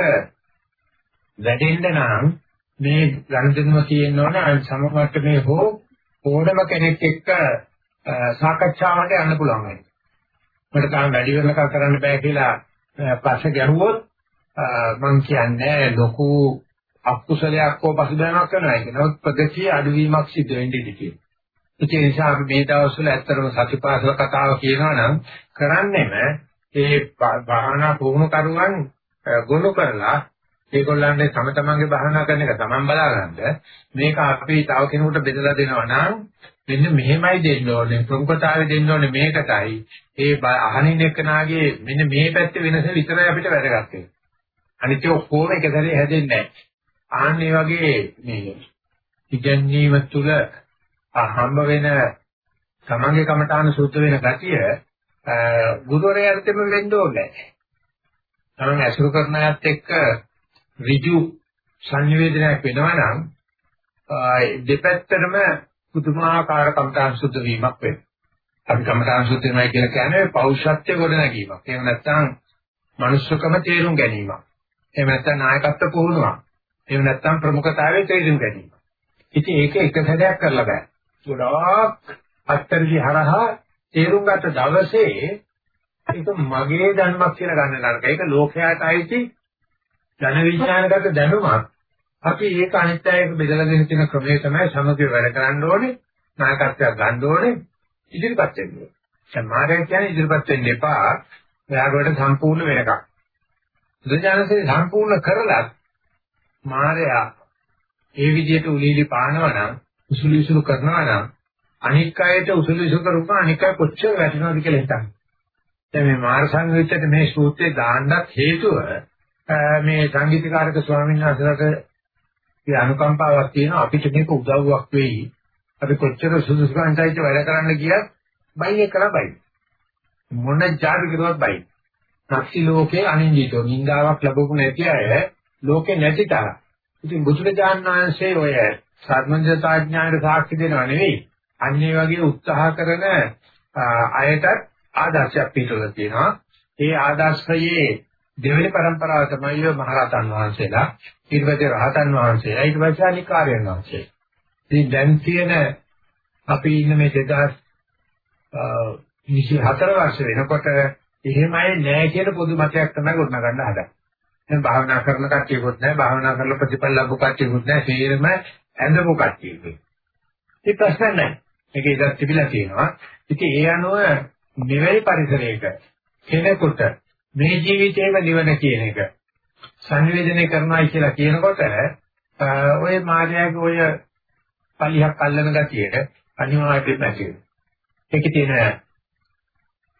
වැඩෙන්න නම් මේ ගණිතනම තියෙන්න ඕන සමමට මේ හෝ ඕනම කෙනෙක් එක්ක සාකච්ඡාවට යන්න පුළුවන් වෙයි. මට තාම වැඩි වෙනකම් කරන්න බෑ කියලා ප්‍රශ්න ගැහුවොත් මම කියන්නේ ලොකු අකුසලයක් හෝ පසුබෑමක් කරනවා ඒක. නමුත් ප්‍රගතිය අඩුවීමක් සිදු වෙන්න ඉඩ තියෙනවා. ඒ නිසා අපි මේ දවස්වල ඇත්තටම සතිපාසල කතාව කියනවා නම් කරන්නේම ඒ භාවනා පුහුණු කරුවන් ගොනු කරලා ඒගොල්ලන්ගේ තම තමන්ගේ භාවනා කරන එක තමන් බලාගන්න මේක අපි තව කෙනෙකුට බෙදලා දෙනවා නම් මෙන්න මෙහෙමයි දෙන්න ඕනේ ප්‍රමුඛතාවය දෙන්න ඕනේ මේකටයි. ඒ අහනින් එක්කනාගේ මෙන්න මේ පැත්තේ වෙනස විතරයි අපිට වැදගත් වෙන්නේ. අනිත් ඔක්කොම එක සැරේ හැදෙන්නේ නැහැ. ආන්නේ වගේ මේ ඉගැන්වීම තුළ හම්බ වෙන තමන්ගේ කමඨාන සූත්‍ර වෙන ගතිය ගුරුවරයාටම වෙන්න ඕනේ. තමන් ඇසුරු කරන අයත් එක්ක ඍජු සංවේදනයක් වෙනවා නම් දෙපැත්තටම පුදුමාකාර කමඨාන් සුද්ධ වීමක් වෙනවා. අපි කමඨාන් සුද්ධ වෙනවා කියලා කියන්නේ පෞෂත්ව ගොඩනැගීමක්. එහෙම නැත්නම් මනුස්සකම තේරුම් ගැනීමක්. එහෙම නැත්නම් නායකත්ව පුහුණුවක්. එහෙම නැත්නම් ප්‍රමුඛතාවයේ තේරුම් ගැනීමක්. ඉතින් ඒක එක සැරයක් කරලා බෑ. ගොඩාක් අත්තරදි හරහා තේරුම් ගත්ත දවසේ ඒක මගේ ධර්මයක් කියලා ගන්න නරක. ඒක ලෝකයට අයිති ජන විඥානගත දැනුමක් අපි ඒක අනිත්‍යයක බෙදලා දෙන තියෙන ක්‍රමය තමයි සමගිය වැඩ කරන්න ඕනේ නායකත්වයක් ගන්න ඕනේ ඉදිරිපත් වෙන්න ඕනේ. සමාජය කියන්නේ ඉදිරිපත් වෙන්න එපා. එයාගොඩ සම්පූර්ණ වෙනකම්. බුදුජානකේ සම්පූර්ණ කරලා මායя ඒ විදිහට උලීලි පානවා නම් උසුළු විසුළු කරනවා නම් අනික් අයට උසුළු විසුළු කරපුවා අනික් අය කොච්චර වැටෙනවද කියලා හිතන්න. දැන් මේ මාර්ග සංවිච්ඡේද මේ සූත්‍රේ දාන්නත් හේතුව මේ සංගීතකාරක ස්වාමීන් වහන්සේලාට ඒ අනුකම්පාවක් තියෙනවා අපිට මේක උදව්වක් වෙයි. අපි කොච්චර සුදුසුකම්යිට වැඩ කරන්න ගියත් බයිනේ කරා බයි. මොන જાති කරුවත් බයි. සත්‍ය ලෝකේ අනින්දිතෝ නින්දාවක් ලැබුණ නැති අය ලෝකේ නැති තරම්. ඉතින් බුදුරජාණන් වහන්සේ ඔය සර්වඥතාඥාණයට සාක්ෂි දෙනවා නෙවෙයි. අන්නේ වගේ උත්සාහ කරන අයට ආදර්ශයක් පිටුල තියෙනවා. ඒ ආදර්ශයේ දෙවෙනි પરම්පරාව තමයි ඔය මහරහතන් වහන්සේලා ඊට පස්සේ රහතන් වහන්සේලා ඊට පස්සේ අනිකාර්යයන් වහන්සේ. ඉතින් දැන් තියෙන අපි ඉන්න මේ 2024 වර්ෂ වෙනකොට එහෙමයි නෑ කියන පොදු මතයක් තමයි ගොඩනගන්න හදන්නේ. දැන් භාවනා කරන කට්ටියකුත් නෑ භාවනා කරලා ප්‍රතිඵල ලැබු කට්ටියකුත් නෑ සීරම ඇඳපු කට්ටියකුත්. ඒ ප්‍රශ්න නෑ. මේක ඉදත් තිබිලා තියෙනවා. ඉතින් ඒ අනුව මෙවැනි පරිසරයක කෙනෙකුට මේ ජීවිතේම නිවන කියන එක සංවේදනය කරනවායි කියලා කියනකොට ඔය මායාවේ ඔය පලිහක් අල්ලන ගතියට අනිවාර්යයෙන් නැති වෙනවා. ඒකේ තියෙන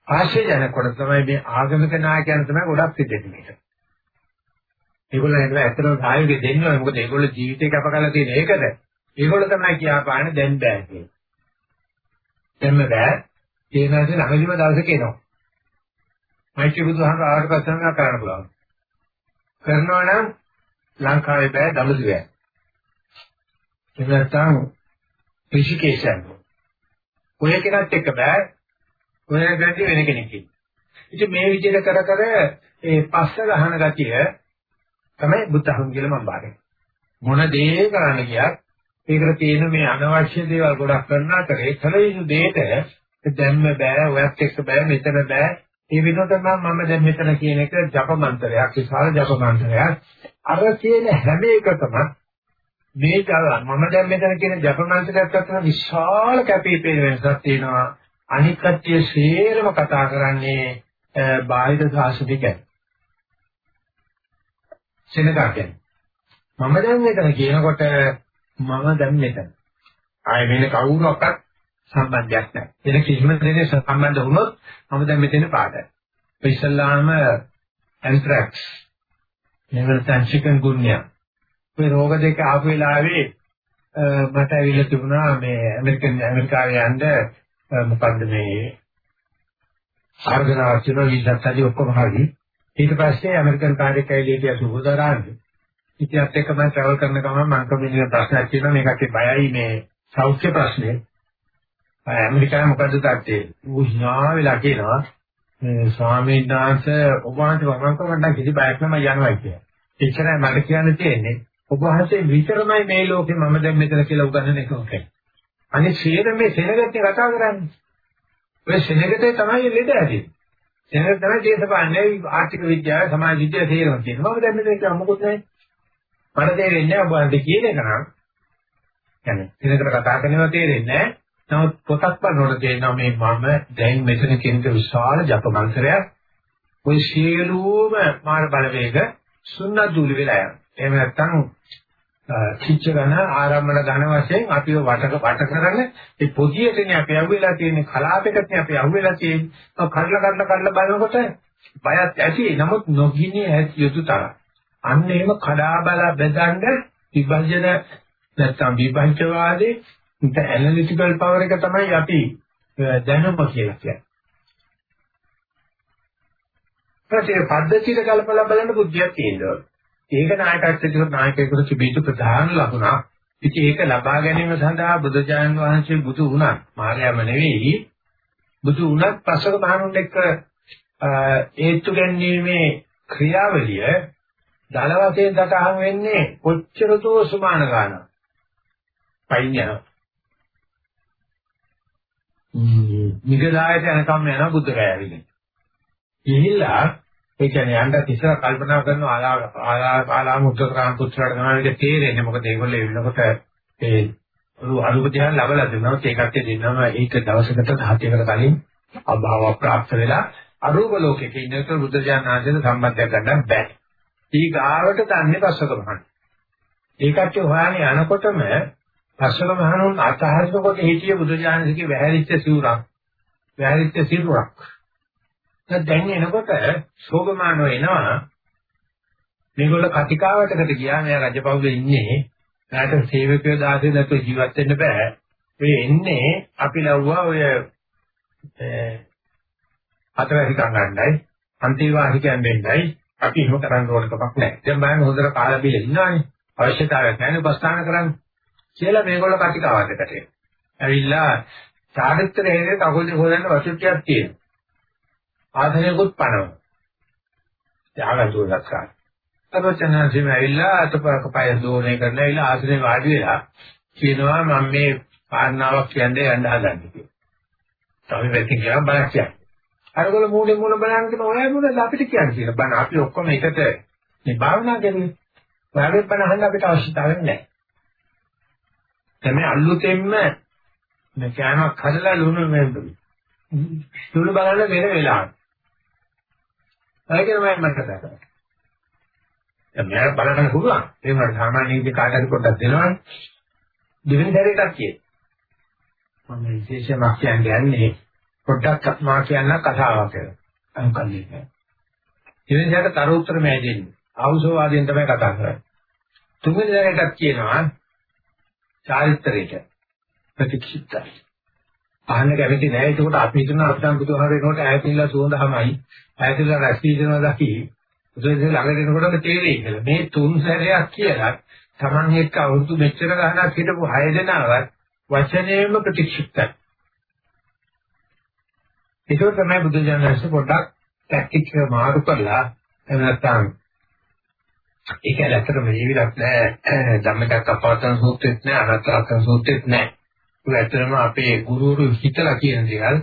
ආශ්‍රයජනක කොට තමයි මේ ආගමික නායකයන් තමයි ගොඩක් සිද්ධෙන්නේ මේක. ඒගොල්ලෝ නේද ඇත්තටම සායුගේ දෙන්නේ නැහැ මොකද ඒගොල්ලෝ ජීවිතේ කැප කරලා තියෙන ඒකද. ඒගොල්ලෝ තමයි කියාපාන්නේ දැන් බෑ කියලා. දැන් බෑ. ඒ නැසෙ ළඟදිම දවසක එනවා. මෛත්‍රී බුදුහාම ආවට පස්සේ නම් කරන්න පුළුවන්. කරනවා නම් ලංකාවේ බෑ දඹදිව බෑ. ඒක නැත්තම් ඍෂිකේශයන්. ඔය කෙනත් එක්ක බෑ. ඔය ගැටි වෙන කෙනෙක් ඉන්නේ. ඉතින් මේ විදිහට කර කර ඒ පස්ස ගහන ගතිය තමයි බුද්ධහම කියලා මම බාරේ. මොන දේ කරන්න ගියත් ඒකට තියෙන මේ අනවශ්‍ය දේවල් ගොඩක් කරනා කරේ කල යුතු දෙයට දැම්ම බෑ ඔයත් එක්ක බෑ මෙතන බෑ ඒ විනෝද මම දැන් මෙතන කියන එක ජප මන්ත්‍රයක් විශාල ජප මන්ත්‍රයක්. අර කියන හැම එකකම මේ මම දැන් මෙතන කියන ජප මන්ත්‍රයක් අතර විශාල කැපිපෙන වෙනසක් තියෙනවා. අනික් කට්ටිය ශේරම කතා කරන්නේ බාහිර සාසනික. සෙනගාගෙන. මම දැන් මෙතන කියනකොට මම දැන් මෙතන. ආයේ වෙන කවුරක්වත් සම්බන්ධයක් නැහැ. වෙන කිසිම දෙයක් සම්බන්ධ වුණොත් මම දැන් මෙතන පාඩයි. ඒ ඉස්සල්ලාම ඇන්ත්‍රැක්ස් නැවතන් චිකන් ගුන්යා. මේ රෝග දෙක ආපු වෙලාවේ මට ඇවිල්ලා තිබුණා මේ ඇමරිකන් ඇමරිකාවේ යන්න මොකද්ද මේ ආර්ගනාවක් තියෙනවා වීසාත් ඇති ඔක්කොම හරි. ඊට පස්සේ ඇමරිකන් කාර්යයක් ඇවිල්ලා හිටියා සුබදාරාන්නේ. ඉතින් අත් එක්ක මම ට්‍රැවල් කරන ගමන් මම කමිනිය ප්‍රශ්නයක් තියෙනවා මේකට බයයි මේ සෞඛ්‍ය ප්‍රශ්නේ. ඇමරිකාවේ මොකද්ද තාත්තේ? ඌ hina වෙලා කියනවා මේ ස්වාමීන් වහන්සේ ඔබ වහන්සේ වමන් කරන්න කිසි බයක් නැම යනවා කියලා. එච්චරයි මට කියන්න තියෙන්නේ. ඔබ වහන්සේ විතරමයි මේ ලෝකේ මම දැන් මෙතන කියලා උගන්වන එක ඕකයි. අනිත් සියලු මේ සෙනගත් කතා කරන්නේ. ඔය සෙනගතේ තමයි ලෙඩ ඇති. සෙනග තමයි දේශපාලනේ ආර්ථික විද්‍යාව සමාජ විද්‍යාව තේරෙනවා කියනවා. මම දැන් මෙතන කියලා මොකොත් නැහැ. මට තේරෙන්නේ ඔබ වහන්සේ කියන එක නම් يعني සෙනගකට කතා කරනවා තේරෙන්නේ නැහැ. නමුත් පොතක් බලනකොට තේරෙනවා මේ මම දැන් මෙතන කියන විශාල ජප මන්ත්‍රයක් ওই සියලුම මාන බලවේග සුන්නදුලි වෙලා යනවා. එහෙම නැත්නම් චිච්ච ඝන ආරම්භන ඝන වශයෙන් අපිව වට වට කරන ඒ පොදියටනේ අපි අහුවෙලා තියෙන්නේ කලාපයකටනේ අපි අහුවෙලා තියෙන්නේ. කඩලා කඩලා කඩලා බලනකොට බයත් ඇති. නමුත් නොගිනේ ඇති යුතු තරම්. අන්න එහෙම කඩා බලා බෙදන්න විභජන නැත්නම් විභජ්‍යවාදී ඉත ඇනලිටිකල් පවර් එක තමයි අපි uh, දැනුම කියලා කියන්නේ. ඊට පද්ධතියට කල්පලා බලන්න බුද්ධියක් තියෙනවා. ඒක නායකත්වයට නායකයෙකුට තිබීතු ප්‍රධාන ලකුණක්. ඉතින් ඒක ලබා ගැනීම සඳහා බුදුජානක වහන්සේ බුදු වුණා. මාර්යාම නෙවෙයි. බුදු වුණත් පසක මහණුන් එක්ක uh, හේතු ගැනීමේ ක්‍රියාවලිය දල වශයෙන් දකහම් වෙන්නේ කොච්චර දෝ සුමාන ගන්න. පයින්නවා. නිගදායට යනකම් යනවා බුද්ධ ගයාවිනේ. ගිහිල්ලා ඒ කියන්නේ යන්න ඉස්සර කල්පනා කරන ආලා ආලාම උත්තර පුත්‍රයාට තමයි මේක තේරෙන්නේ. මොකද ඒගොල්ලෝ එනකොට ඒ අරුප ධ්‍යාන ලැබලා දෙනවා. ඒකත් දෙන්නම ඒක දවසකට හතකට කලින් අභාව ප්‍රාප්ත වෙලා අරූප ලෝකෙක ඉන්නකොට බුද්ධ ඥානයෙන් සම්බන්ධයක් ගන්න බෑ. ඊගාවට තන්නේ පස්සක මහණ. ඒකට හොයන්නේ යනකොටම පස්සක මහණුන් අතහරිනකොට හිටිය බුද්ධ ඥානසිකේ වැහැරිච්ච සිවුරක්. වැහැරිච්ච සිවුරක්. දැන් එනකොට ශෝභමානෝ එනවා. මේගොල්ල කතිකාවටකට ගියා. මෙයා රජපෞලේ ඉන්නේ. එයාට සේවකයෝ දාසේ නැතුව ජීවත් වෙන්න බෑ. ඒ එන්නේ අපි ලව්වා ඔය අතරහිකම් ගන්නයි. අන්තිවාසිකයන් වෙන්නයි අපි එහෙම කරන්න ඕන කමක් නැහැ. දැන් බලන්න හොඳට කාලා බිල ඉන්නවනේ. අවශ්‍යතාවයක් නැහැ උපස්ථාන කරන්න. කියලා මේගොල්ල කතිකාවටකට ඇවිල්ලා චාරිත්‍රයේ කකුල් දෙක හොදන්න වසුට්ටියක් තියෙනවා ආධනයකුත් පනවන. ත්‍යාගතුලක් ගන්න. අරචනාංශෙම ඇවිල්ලා අතපක පය දෝණය කරලා ඇවිල්ලා ආසනේ වාඩි වෙලා කියනවා මම මේ පාරණාවක් කියන්නේ යන්න හදන්නේ කියලා. තමයි වැටි කියලා බලක් කියන්නේ. අරගොල්ල මූණේ මූණ බලන්න කියන ඔය මොනවද අපිට කියන්නේ කියලා. බණ අපි ඔක්කොම එකට මේ භාවනා කරන්නේ. ඔයාගේ බණ අහන්න අපිට අවශ්‍යතාවයක් නැහැ. තමයි අල්ලුතෙන්ම මේ කෑමක් හදලා ලුණු මේ ලුණු බලන්න වෙන වෙලාවක්. ඒකේ මම මට කතා කරා. දැන් මම බලන්න පුළුවන්. ඒ වුණාට සාමාන්‍ය විදිහට කාට හරි පොඩ්ඩක් දෙනවනේ. දෙවෙනි දරේටක් කියේ. මම විශේෂයෙන්ම කියන්නේ පොඩ්ඩක් මා කියන්න කතාවක් කියලා. අනුකම්පිත. දෙවෙනි දරේට තර උත්තර මම දෙන්නේ. ආවුසෝවාදයෙන් තමයි කතා කරන්නේ. තුන්වෙනි දරේටක් කියනවා චාරිත්‍රයට ප්‍රතික්ෂිප්තයි. අහන්න කැමති නැහැ. ඒකට අපි හිතන අපතන් බුදුහාර වෙනකොට ඈතින්ලා සුවඳමයි. ඈතින්ලා රැස්වි දෙනවා දකි. බුදුදෙන ළඟ දෙනකොටම තේරෙයි කියලා. මේ තුන් සැරයක් කියලා Taman එක්ක අවුරුදු මෙච්චර ගහනක් හිටපු හය දෙනාවත් වචනයෙන්ම ප්‍රතික්ෂිප්තයි. ඒක තමයි බුදුජානක පොඩ්ඩක් ටැක්ටික් එක මාරු කරලා එහෙම නැත්නම් ඒක ඇත්තටම මේ විදිහට නෑ ධම්මචක්ක පවත්තන සූත්‍රෙත් නෑ අනාථාසන සූත්‍රෙත් නෑ ඒ ඇත්තටම අපේ ගුරුවරු හිතලා කියන දේවල්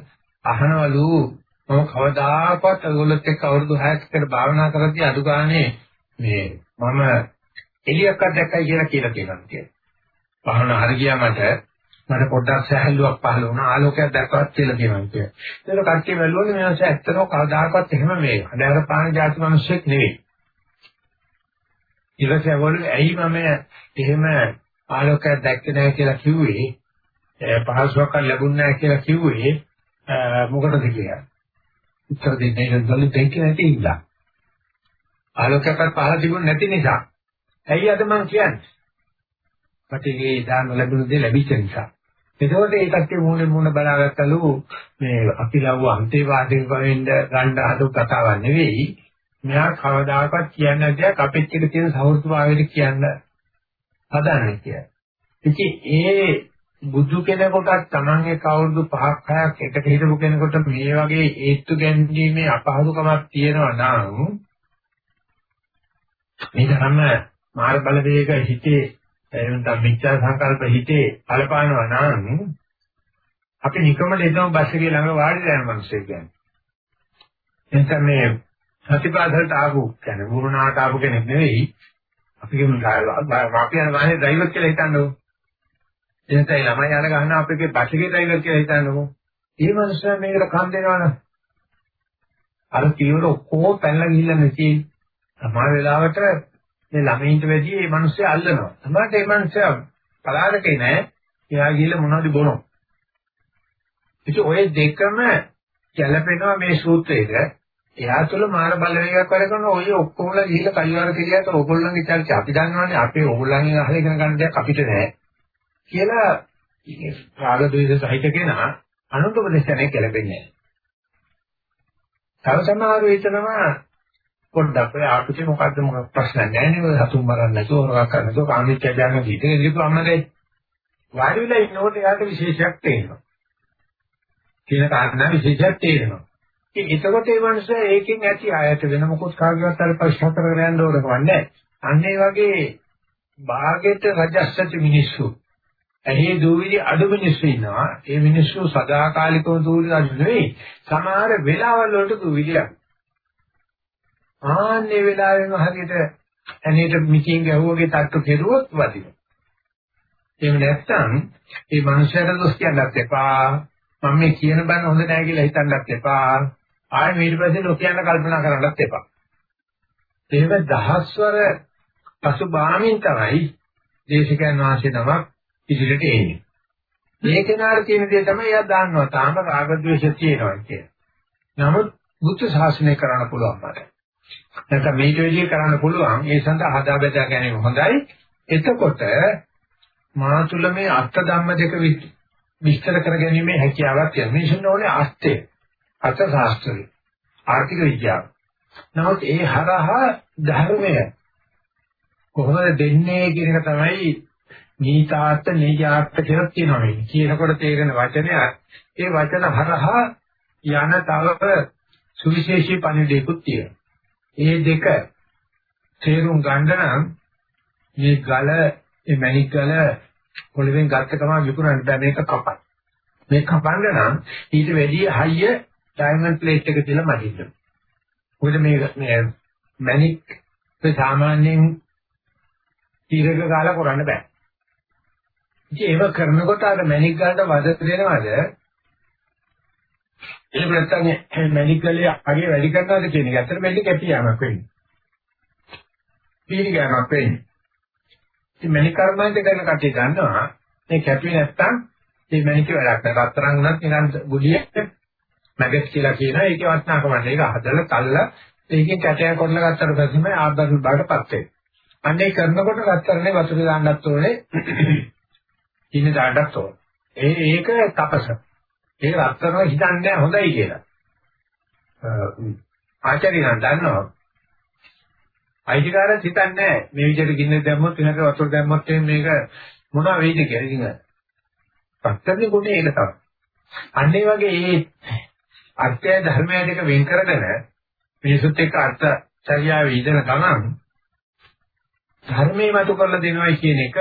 අහනවලු මම කවදාකවත් ඒගොල්ලොත් එක්ක අවුරුදු 6ක් විතර භාවනා කරද්දී අඩු ගානේ මේ මම එළියක් අත්දැකයි කියලා කියලා කියනවා කියන්නේ. භාවනා හරි ගියා මට මට පොඩ්ඩක් සහැල්ලුවක් පහළ වුණා ආලෝකයක් දැක්වත් කියලා කියනවා කියන්නේ. ඒක කට්ටිය බැලුවොත් මේ මාස ඇත්තටම කවදාකවත් එහෙම මේ අදාළ පාන જાති මිනිස්සෙක් නෙවෙයි. ඊළඟට ඒගොල්ලෝ ඇයි මම එහෙම ආලෝකයක් දැක්කේ නැහැ කියලා කිව්වේ පහසුවක් ලැබුණ නැහැ කියලා කිව්වේ මොකටද කියලා. උත්තර දෙන්නේ නැත්නම් දෙන්නේ නැති ඉඳලා. ආලෝකයක් පහළ තිබුණ නැති නිසා. ඇයි අද මම කියන්නේ? පටිගේ දාන ලැබුණ දේ ලැබිච්ච නිසා. එතකොට ඒ කට්ටිය මූණේ මූණ බලාගත්තලු මේ අපි ලව්ව අන්තේවාදයෙන් වෙන්න ගන්න හදපු කතාවක් නෙවෙයි. මෙයා කවදාකවත් කියන්නේ නැතිව අපිට එක තියෙන සෞහෘදභාවයට කියන්න හදන්නේ කියලා. ඉතින් ඒ බුදු කෙනෙකුට Taman එක අවුරුදු 5ක් 6ක් එකට හිටපු කෙනෙකුට මේ වගේ ඒත්තු ගැනීමේ අපහසුකමක් තියෙනවා නම් මේ ධර්ම මාර්ග බලවේග හිතේ එහෙනම් මිච්ඡා සංකල්ප හිතේ කලපානවා නම් අපි නිකමල එතන බස් එකේ ළඟ වාඩි වෙන මිනිස්සු කියන්නේ. එතන මේ සතිපාසලට ආපු කියන්නේ වුණාට ආපු කෙනෙක් නෙවෙයි. අපි කියමු අපි යන ගානේ ඩ්‍රයිවර් කියලා හිතන්නකෝ. එතනයි ළමයි යන ගහන අපේ බස් එකේ ඩ්‍රයිවර් කියලා හිතන්නකෝ. ඒ මිනිස්සු මේකට කන් දෙනවනේ. අර පියවර ඔක්කොම පැනලා ගිහිල්ලා නැති සමහර වෙලාවට මේ ළමයින්ට වැඩි මේ මිනිස්සු අල්ලනවා. සමහරට මේ මිනිස්සු පලාරකේ නෑ. එයා ගිහිල්ලා මොනවද බොනවා. ඉතින් ওই දෙකම ගැළපෙනවා මේ සූත්‍රයේද. එයා තුළ මාන බලවේගයක් වැඩ කරන ඔය ඔක්කොමලා ගිහිල්ලා කල්යාර කිරියට ඕගොල්ලන්ගේ චර්ච අපි දන්නවනේ අපේ ඕගොල්ලන්ගෙන් අහලා ඉගෙන ගන්න දෙයක් අපිට නෑ. කියලා රාග ද්වේෂ සහිත කෙනා අනුන්ට උපදේශනේ ගැළපෙන්නේ නෑ. තව සමහර හිතනවා පොඩ්ඩක් ඔය ආපිටේ මොකද්ද මොකක් ප්‍රශ්න නැහැ නේ හතුන් මරන්න නැතුව හොරක් කරන්න නැතුව කාමීච්ඡ ඥාන දීතේ ඉතින් අම්මදේ වාඩි වෙලා ඉන්නකොට එයාට විශේෂයක් තේරෙනවා. කියන කාරණා විශේෂයක් තේරෙනවා. ඉතින් එතකොට ඒ මනුස්සයා ඒකෙන් ඇති ආයත වෙන මොකොත් කාගේවත් අර ප්‍රශ්න කරගෙන යන්න ඕන කවන්නේ අන්න ඒ වගේ භාගෙට රජස්සති මිනිස්සු ඇහි දූවිලි අඩු මිනිස්සු ඉන්නවා ඒ මිනිස්සු සදාකාලිකව දූවිලි අඩු නෙවෙයි සමහර වෙලාවල් වලට දූවිලියක් ආන්නේ වෙලාවෙම හරියට ඇනේට මිකින් ගැහුවගේ තට්ටු කෙරුවොත් වදිනවා. එහෙම නැත්නම් මේ මනුස්සයාට දොස් කියන්නත් එපා. මම මේ කියන බණ හොඳ නැහැ කියලා හිතන්නත් එපා. ආයෙ ඊට පස්සේ නොකියන්න කල්පනා කරන්නත් එපා. එහෙම දහස්වර පසුබාමින් තමයි දේශකයන් වහන්සේ නමක් ඉදිරියට එන්නේ. මේ කෙනාට තියෙන දේ තමයි එයා දන්නවා. තාම රාග ద్వේෂ තියෙනවා කියලා. නමුත් බුද්ධ ශාසනය කරන්න පුළුවන් මට. නැත්නම් මේක විදිහ කරන්න පුළුවන්. ඒ සඳහා හදා බෙදා ගැනීම හොඳයි. එතකොට මා තුල මේ අර්ථ ධම්ම දෙක විස්තර කර ගැනීමේ හැකියාවක් තියෙනවා. මිනිසුන් ඕනේ අර්ථය. අර්ථ ශාස්ත්‍රය. ආර්ථික විද්‍යාව. නමුත් ඒ හරහා ධර්මය කොහොමද දෙන්නේ කියන එක තමයි නීතාර්ථ නීයාර්ථ කියලා තියෙනවා මේ. කියනකොට තේරෙන වචනය ඒ වචන හරහා යන තව සුවිශේෂී පණිවිඩයක්ත් තියෙනවා. ඒ දෙක තේරුම් ගන්න නම් මේ ගල මේ මැණික් ගල පොළවෙන් ගත්ත ගමන් විකුණන්න බෑ මේක කපන්න. මේ කපන්න නම් ඊට වැඩි හයිය ඩයමන්ඩ් ප්ලේට් එක තියලා මදින්න. මොකද මේ මේ මැණික් සාමාන්‍යයෙන් තීරක ගාලා කරන්න බෑ. ඉතින් ඒව කරනකොට අර මැණික් ගලට වද දෙනවද එහෙම නැත්නම් මැඩිකලේ අගේ වැඩි කරනවාද කියන එක. ඇත්තට මැඩි කැපියාමක් වෙන්නේ. පීඩි ගෑමක් වෙන්නේ. ඉතින් මැඩි කර්මන්ත කරන කට්ටිය දන්නවා මේ කැපි නැත්නම් මේ මැඩික වැඩක් නැහැ. රත්තරන් උනත් නිකන් ගුලිය මැගට් කියලා කියනවා. ඒකේ වටිනාකම නැහැ. ඒක හදලා තල්ලා ඒකෙන් කැටයක් කොටලා ගත්තට පස්සෙම ආබ්බන් බාටපත් වෙනවා. අන්නේ කරනකොට රත්තරනේ වතුර දාන්නත් ඕනේ. ඉන්නේ දාන්නත් ඕනේ. ඒ ඒක තපස. ඒක රත්තරව හිතන්නේ හොඳයි කියලා. ආචාර්යයන් දන්නවා. අයිතිකාරයන් හිතන්නේ මේ විදිහට ගින්න දැම්මොත් වෙනක වතුර දැම්මොත් මේක මොනවා වෙයිද කියලා. ඉතින් රත්තරනේ ගුණේ ඒක තමයි. අන්න ඒ වගේ මේ අර්ථය ධර්මය දෙක වෙන් කරගෙන මිනිසුත් එක්ක අර්ථ චර්යාවේ ඉඳන ගමන් ධර්මයේ මතු කරලා දෙනවා කියන එක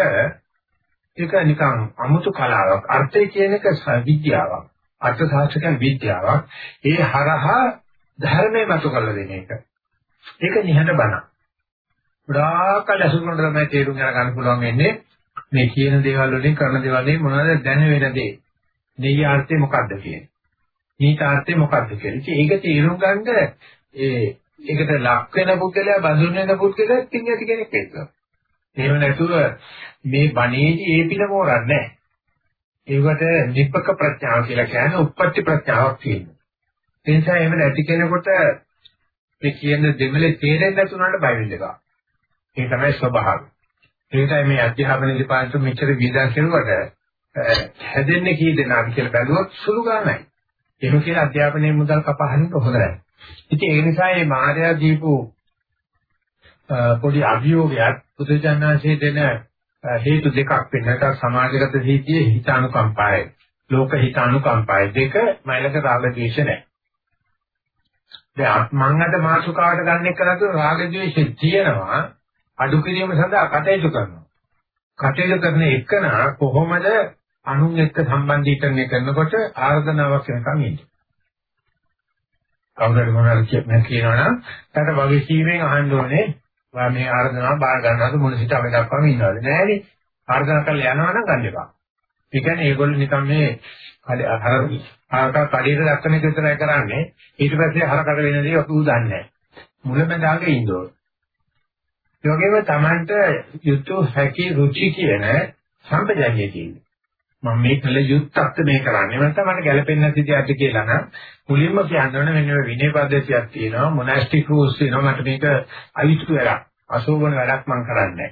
ඒක නිකන් අමුතු කලාවක්. අර්ථය කියන එක විද්‍යාවක්. අර්ථ ශාස්ත්‍රකයන් විද්‍යාවක්. ඒ හරහා ධර්මයේ මතු කරලා දෙන එක. ඒක නිහඬ බණ. ගොඩාක් අලසුරුන්ට තමයි තේරුම් ගන්න පුළුවන් වෙන්නේ මේ කියන දේවල් වලින් කරන දේවල් වලින් මොනවද දැන වෙන දේ. නෙయ్యాර්ථය මොකද්ද කියන්නේ. නීතාර්ථය මොකද්ද කියන්නේ. ඉතින් ඒක තේරුම් ගන්න ඒ ඒකට ලක් වෙන පුද්ගලයා බඳුන් වෙන පුද්ගලයා තින් ඇති කෙනෙක් එක්ක. එහෙම නැතුව මේ බණේදී ඒ පිළ මෝරන්නේ නැහැ. ඒකට නිප්පක ප්‍රඥාව කියලා කියන්නේ උප්පත්ති ප්‍රඥාවක් තියෙනවා. ඒ නිසා එහෙම නැති කෙනෙකුට මේ කියන දෙමලේ තේරෙන්නේ නැතුනට බය වෙන්න එපා. ඒ තමයි ස්වභාවය. ඒකයි මේ අධ්‍යාපන දෙපාර්තමේන්තුව මෙච්චර වියදම් කරනකොට හැදෙන්නේ කී දෙනාද කියලා බැලුවොත් සුළු ගානයි. එහෙම කියලා අධ්‍යාපනයේ මුදල් කපහරින්න හොඳයි. ඉතින් ඒ නිසා මේ මාර්යා දීපු පොඩි අභියෝගයක් බුදුචානන්සේ දෙන හේතු දෙකක් වෙනකට සමාජගත සීතියේ හිතානුකම්පායයි ලෝක හිතානුකම්පායයි දෙක මයිලක රාග ද්වේෂ නැහැ. දැන් මං අද මාසුකාවට ගන්න එක නතු රාග ද්වේෂ තියෙනවා අඩු කිරීම සඳහා කටයුතු කරනවා. කටයුතු කරන එකන කොහොමද අනුන් එක්ක සම්බන්ධීකරණය කරනකොට ආර්ධනාවක් වෙනකන් ඉන්නේ. කවුරුහරි මොනවාද කියනවනම් ඊට වගකීමෙන් අහන්න ඕනේ වා මේ ආර්ධනාව බාර ගන්නවද මොන සිට අපි දක්වාම ඉන්නවද නෑනේ ආර්ධනා කරලා යනවා නම් ගන්න එපා. ඒ කියන්නේ ඒගොල්ලෝ නිකන් මේ අර ආකාර කඩේට දක්වන එක විතරයි කරන්නේ ඊට පස්සේ හරකට වෙන දේ අපි උදන්නේ නැහැ. මුලමඳාගේ ඉන්න ඕනේ. ඒ වගේම Tamanට යුතු හැකි රුචි කියන සම්පජානිය තියෙනවා. මම මේ කළ යුත්තක්ද මේ කරන්නේ නැත්නම් මට ගැළපෙන්නේ නැති දෙයක්ද කියලා නම් මුලින්ම කියන්න ඕනේ මෙන්න මේ විනය පද්ධතියක් තියෙනවා මොනාස්ටික් රූල්ස් තියෙනවා මට මේක අයිතු වෙලා අශෝභන වැඩක් මම කරන්නේ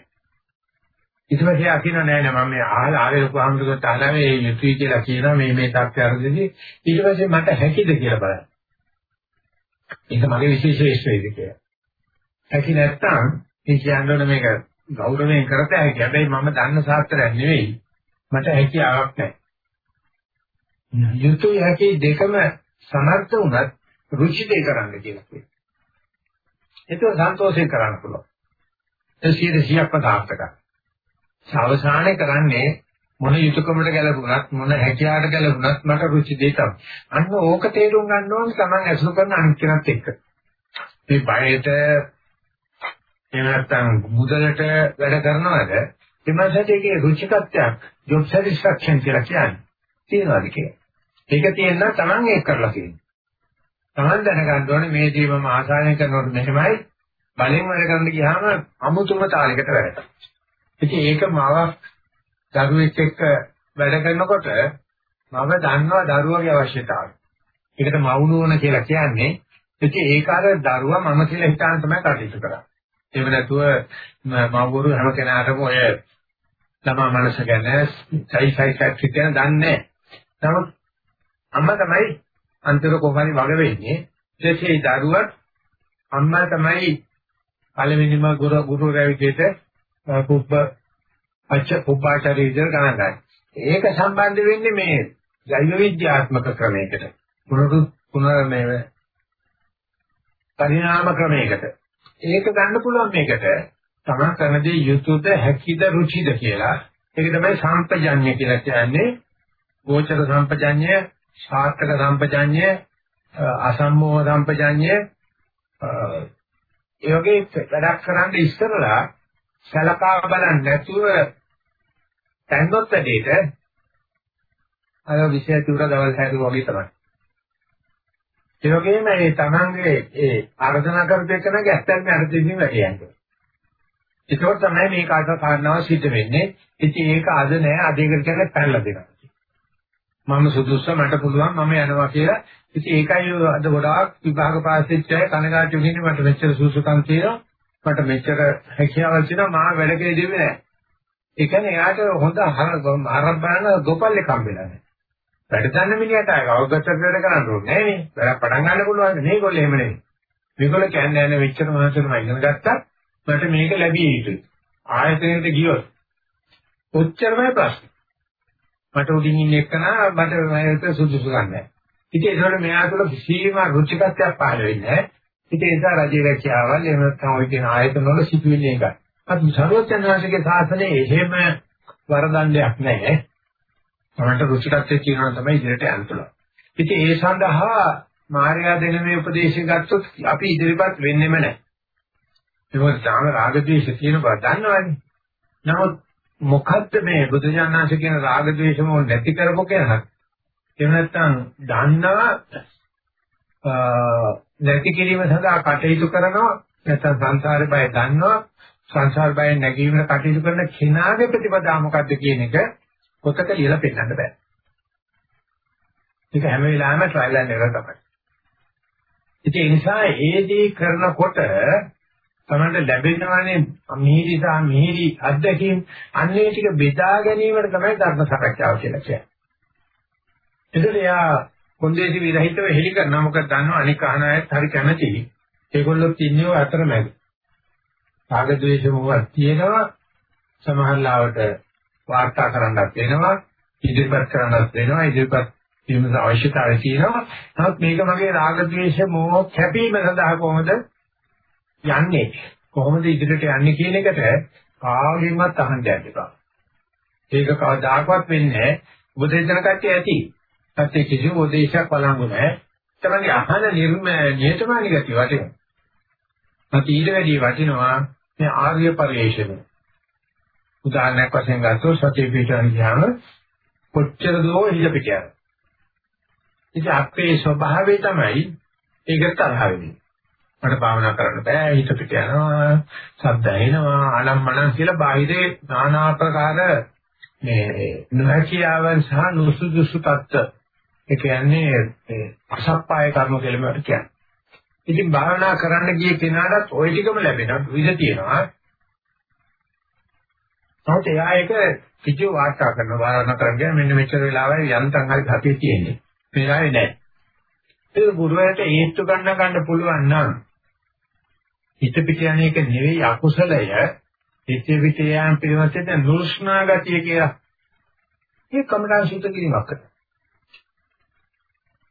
ඊට පස්සේ අකින නෑ නෑ මම මේ ආහල ආවේ ලොකු අහමුදුකට අහලා මේ යුතුයි කියලා කියනවා මේ මේ තත්ත්වය අරගෙදී ඊට පස්සේ මට හැකිද කියලා බලන්න. ඒක මගේ විශේෂ වේද කියලා. හැකි නැත්තම් මේ කියන්නේ මේක ගෞරවයෙන් කරත හැකි. හැබැයි මම දන්න සාත්‍රයක් නෙවෙයි. මට හැකියාවක් නැහැ. යුතුය හැකි දෙකම සමර්ථ වුණත් රුචි දෙක කරන්න කියලා කියනවා. ඒක සන්තෝෂයෙන් කරන්න පුළුවන්. ඒ සියද සියක්ම සාර්ථකයි. අවසානයේ කරන්නේ මොන යුතුයකමකට ගැලපුණත් මොන හැකියාවට ගැලපුණත් මට රුචි දෙයක්. අන්න ඕක තේරුම් ගන්න ඕනේ Taman ඇසුරු කරන අනිත් කෙනත් එක්ක. මේ බයට එහෙම නැත්නම් මුදලට වැඩ කරනවද එමසට ඒකේ රුචිකත්වයක් job satisfaction කියලා කියන්නේ තියනවාද කියලා. ඒක තියෙනවා Taman ඒක කරලා තියෙනවා. Taman දැනගන්න ඕනේ මේ දේ මම ආසාවෙන් කරනකොට මෙහෙමයි බලෙන් වැඩ කරන්න ගියාම අමුතුම තාලයකට වැඩ. ඉතින් ඒක මාව දරුවෙක් එක්ක වැඩ කරනකොට මම දන්නවා දරුවගේ අවශ්‍යතාවය. ඒකට මවුනුවන කියලා කියන්නේ ඉතින් ඒක අර දරුවා මම කියලා හිතාන තමයි කටයුතු කරන්නේ. එහෙම නැතුව මව්වරු හැම කෙනාටම ඔය ළමා මනස ගැන සයිසයිකැට්‍රික් ගැන දන්නේ නැහැ. නමුත් අම්මා තමයි අන්තිම කොහොමද වග වෙන්නේ. ඒකේ දරුවත් අම්මා තමයි පළවෙනිම ගුරු ගුරුවරයා විදිහට පුබ්බ අච්ච පුබ්බාචාරය විදිහට ගණන් ගන්න. ඒක සම්බන්ධ වෙන්නේ මේ ජෛව විද්‍යාත්මක ක්‍රමයකට. පුනරු පුනර මේ පරිණාම ක්‍රමයකට. ඒක ගන්න පුළුවන් මේකට. තමන් කරන දේ යුතුයද හැකිද රුචිද කියලා. ඒක තමයි සම්පජඤ්ඤය කියලා කියන්නේ. ගෝචර සම්පජඤ්ඤය, සාර්ථක සම්පජඤ්ඤය, අසම්මෝහ සම්පජඤ්ඤය ඒ වගේ වැඩක් කරන්න ඉස්සරලා සලකා බලන්නේ නැතුව තැන්වත් දෙයට අර විෂය තුර දවල් හැදුවා වගේ තමයි. ඒ වගේම මේ තමන්ගේ ඒ ආර්ධනා කරපු එකනගේ ඇත්තටම අර දෙන්නේ වැඩි යන්නේ. ඒකෝ තමයි මේක අද කාරණාව සිද්ධ වෙන්නේ. ඉතින් ඒක අද නෑ අද ඒකට කියන්නේ පැනලා දෙනවා. මම සුදුස්ස මට පුළුවන් මම යනවා කියලා. ඉතින් ඒකයි අද ගොඩාක් විභාග පාස් වෙච්ච අය කනගාටු වෙන්නේ මට මෙච්චර සුසුකම් තියෙනවා. මට මෙච්චර හැකියාවල් තියෙනවා මා වැඩ කෙරේ දෙන්නේ නැහැ. ඒ කියන්නේ එයාට හොඳ හරක් බලන ගොපල්ලෙක් හම්බෙලා නැහැ. වැඩ ගන්න මිනිහට ආය අවගතට වැඩ කරන්න ඕනේ නෑනේ. වැඩ පටන් ගන්න පුළුවන් මේගොල්ලෝ එහෙම නෙවෙයි. මේගොල්ලෝ කියන්නේ නැහැ මෙච්චර මාසෙම ඉගෙන ගත්තා මට මේක ලැබිය යුතුයි. ආයතනයට ගියොත් ඔච්චරමයි ප්‍රශ්නේ. මට උඩින් ඉන්න එක්කනා මට මේක සුදුසු ගන්නෑ. ඉතින් ඒකවල මෙයා තුළ කිසිම රුචිකත්වයක් පහළ වෙන්නේ නැහැ. ඉතින් ඒ නිසා රජේ රැකියාවල් එහෙම නැත්නම් ওই කියන ආයතන වල සිදුවෙන්නේ ඒකයි. අපි සර්වඥාන්සේගේ ශාසනයේ එහෙම වරදණ්ඩයක් නැහැ. තමන්ට රුචිකත්වයේ කියනවා තමයි ඉදිරියට යන්න පුළුවන්. ඉතින් ඒ සඳහා මාර්යා දෙන මේ උපදේශය ගත්තොත් අපි ඉදිරිපත් වෙන්නෙම නැහැ. ඒක තාම රාග ද්වේෂ තියෙන බව දන්නවනේ. නමුත් මොකද්ද මේ බුදුජානනාංශ කියන රාග ද්වේෂ මොන නැති කරපො කෙනා? එහෙම නැත්නම් දන්නවා නැති කිරීම සඳහා කටයුතු කරනවා නැත්නම් සංසාර බය දන්නවා සංසාර බය නැගීමට කටයුතු කරන කෙනාගේ ප්‍රතිපදා මොකද්ද කියන එක පොතක ලියලා පෙන්නන්න බෑ. ඒක හැම වෙලාවෙම ට්‍රයිල් ඇන්ඩ් එරර් තමයි. ඉතින් ඒ නිසා ඒ දේ කරනකොට තමයි ලැබෙනවානේ මිහිරිසා මිහිරි අත්දැකීම් අන්නේ ටික බෙදා ගැනීමට තමයි ධර්ම සාකච්ඡාව කියලා කියන්නේ. එතකොට යා කොන්දේසි විරහිතව හෙලි කරනවා මොකද දන්නවා අනික අහන අයත් හරි කැමැති. ඒගොල්ලොත් ඉන්නේ අතරමැද. රාග ద్వේෂ මොහොත් තියෙනවා සමහර ලාවට වාර්තා කරන්නත් වෙනවා ඉදිරිපත් කරන්නත් වෙනවා ඉදිරිපත් වීම අවශ්‍යතාවය තියෙනවා. නමුත් මේක මගේ රාග ద్వේෂ මොහොත් කැපීම සඳහා කොහොමද යන්නේ කොහොමද ඉදිරියට යන්නේ කියන එකට කාගෙන්වත් අහන්න යන්න එපා. ඒක කවදාකවත් වෙන්නේ නැහැ. උපදේශන කට්ටිය ඇති. සත්‍ය කිසි උපදේශයක් බලංගු නැහැ. තමයි අහන නිර්ම නියතමානී ගතිය වටිනවා. මත ඊට වැඩි වටිනවා මේ ආර්ය පරිශ්‍රම. උදාහරණයක් වශයෙන් ගත්තොත් සත්‍ය පිටාන කියනම කොච්චර දෝ හිත පිට යනවා. ඉතින් අපේ ස්වභාවය තමයි ඒකට තරහ වෙන්නේ. මට භාවනා කරන්න බෑ හිත පිට යනවා ශබ්ද එනවා ආනම්මන කියලා බාහිරේ নানা ආකාර මේ නොහැකියාවන් සහ නුසුදුසු තත්ත්ව ඒ කියන්නේ අසප්පාය කර්ම කියලා මට කියන්නේ. ඉතින් භාවනා කරන්න ගිය කෙනාටත් ওই ටිකම ලැබෙනවා විද තියෙනවා. නමුත් එයා ඒක කිචු වාර්තා කරනවා භාවනා කරගෙන මෙන්න මෙච්චර වෙලාවයි යන්තම් හරි හතිය තියෙන්නේ. මේ වෙලාවේ නැහැ. ඒක ගුරුවරට ඒත්තු ගන්න ගන්න පුළුවන් නම් හිත පිට යන එක නෙවෙයි අකුසලය හිත පිට යාම පිළිවෙතට නුස්නා ගතිය කියලා. ඒ කමඩාන් සුද්ධ කිරීමක් කරනවා.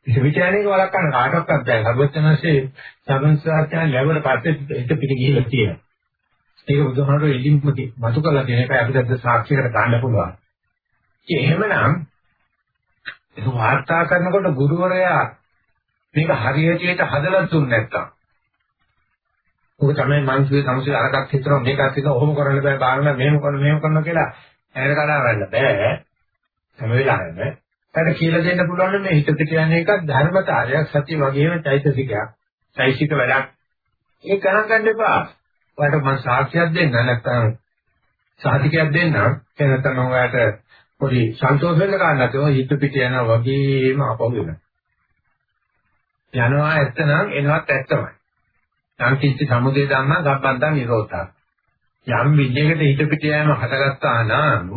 හිත පිට යන එක වළක්වන්න කාටවත් බැහැ. සර්වඥාන්සේ සම්සාරයන් ලැබුණ පස්සේ හිත පිට ගිහිල්ලා තියෙනවා. ඒක බුදුහාමුදුරුවෝ එළින්ම මතු කළා කියන එකයි අපිට අද සාක්ෂියකට ගන්න පුළුවන්. ඒ එහෙමනම් ඒක වාර්තා කරනකොට ගුරුවරයා මේක හරියට හදලා දුන්නේ නැත්තම් ඔක තමයි මං කිව්වේ සමුසේ අරකට හිතනවා මේකත් හිතනවා ඔහොම කරන්න බෑ බාරන මෙහෙම කරන මෙහෙම කරනවා කියලා. ඇර කඩා ගන්න බෑ. හැම වෙලාවෙම. ඒකට කියලා දෙන්න පුළුවන් මේ හිතට කියන්නේ එකක් ධර්මතාවයක් සත්‍ය වගේම චෛතසිකයක් චෛතසික වැඩක්. ඒක ගණන් ගන්න එපා. ඔයාලට මම සාක්ෂියක් දෙන්න නැත්නම් සාධිකයක් දෙන්න. එහෙම නැත්නම් ඔයාලට පොඩි සන්තෝෂ වෙන්න කාරණාවක් ඔය හිත පිට යනවා වගේම අපහු වෙනවා යනවා ඇත්තනම් එනවත් ඇත්තමයි. යම් කිසි සමුදේ ධම්ම සම්බන්ධ නිරෝධා. යම් විදියකට හිත පිට යෑම හටගත්තා නම්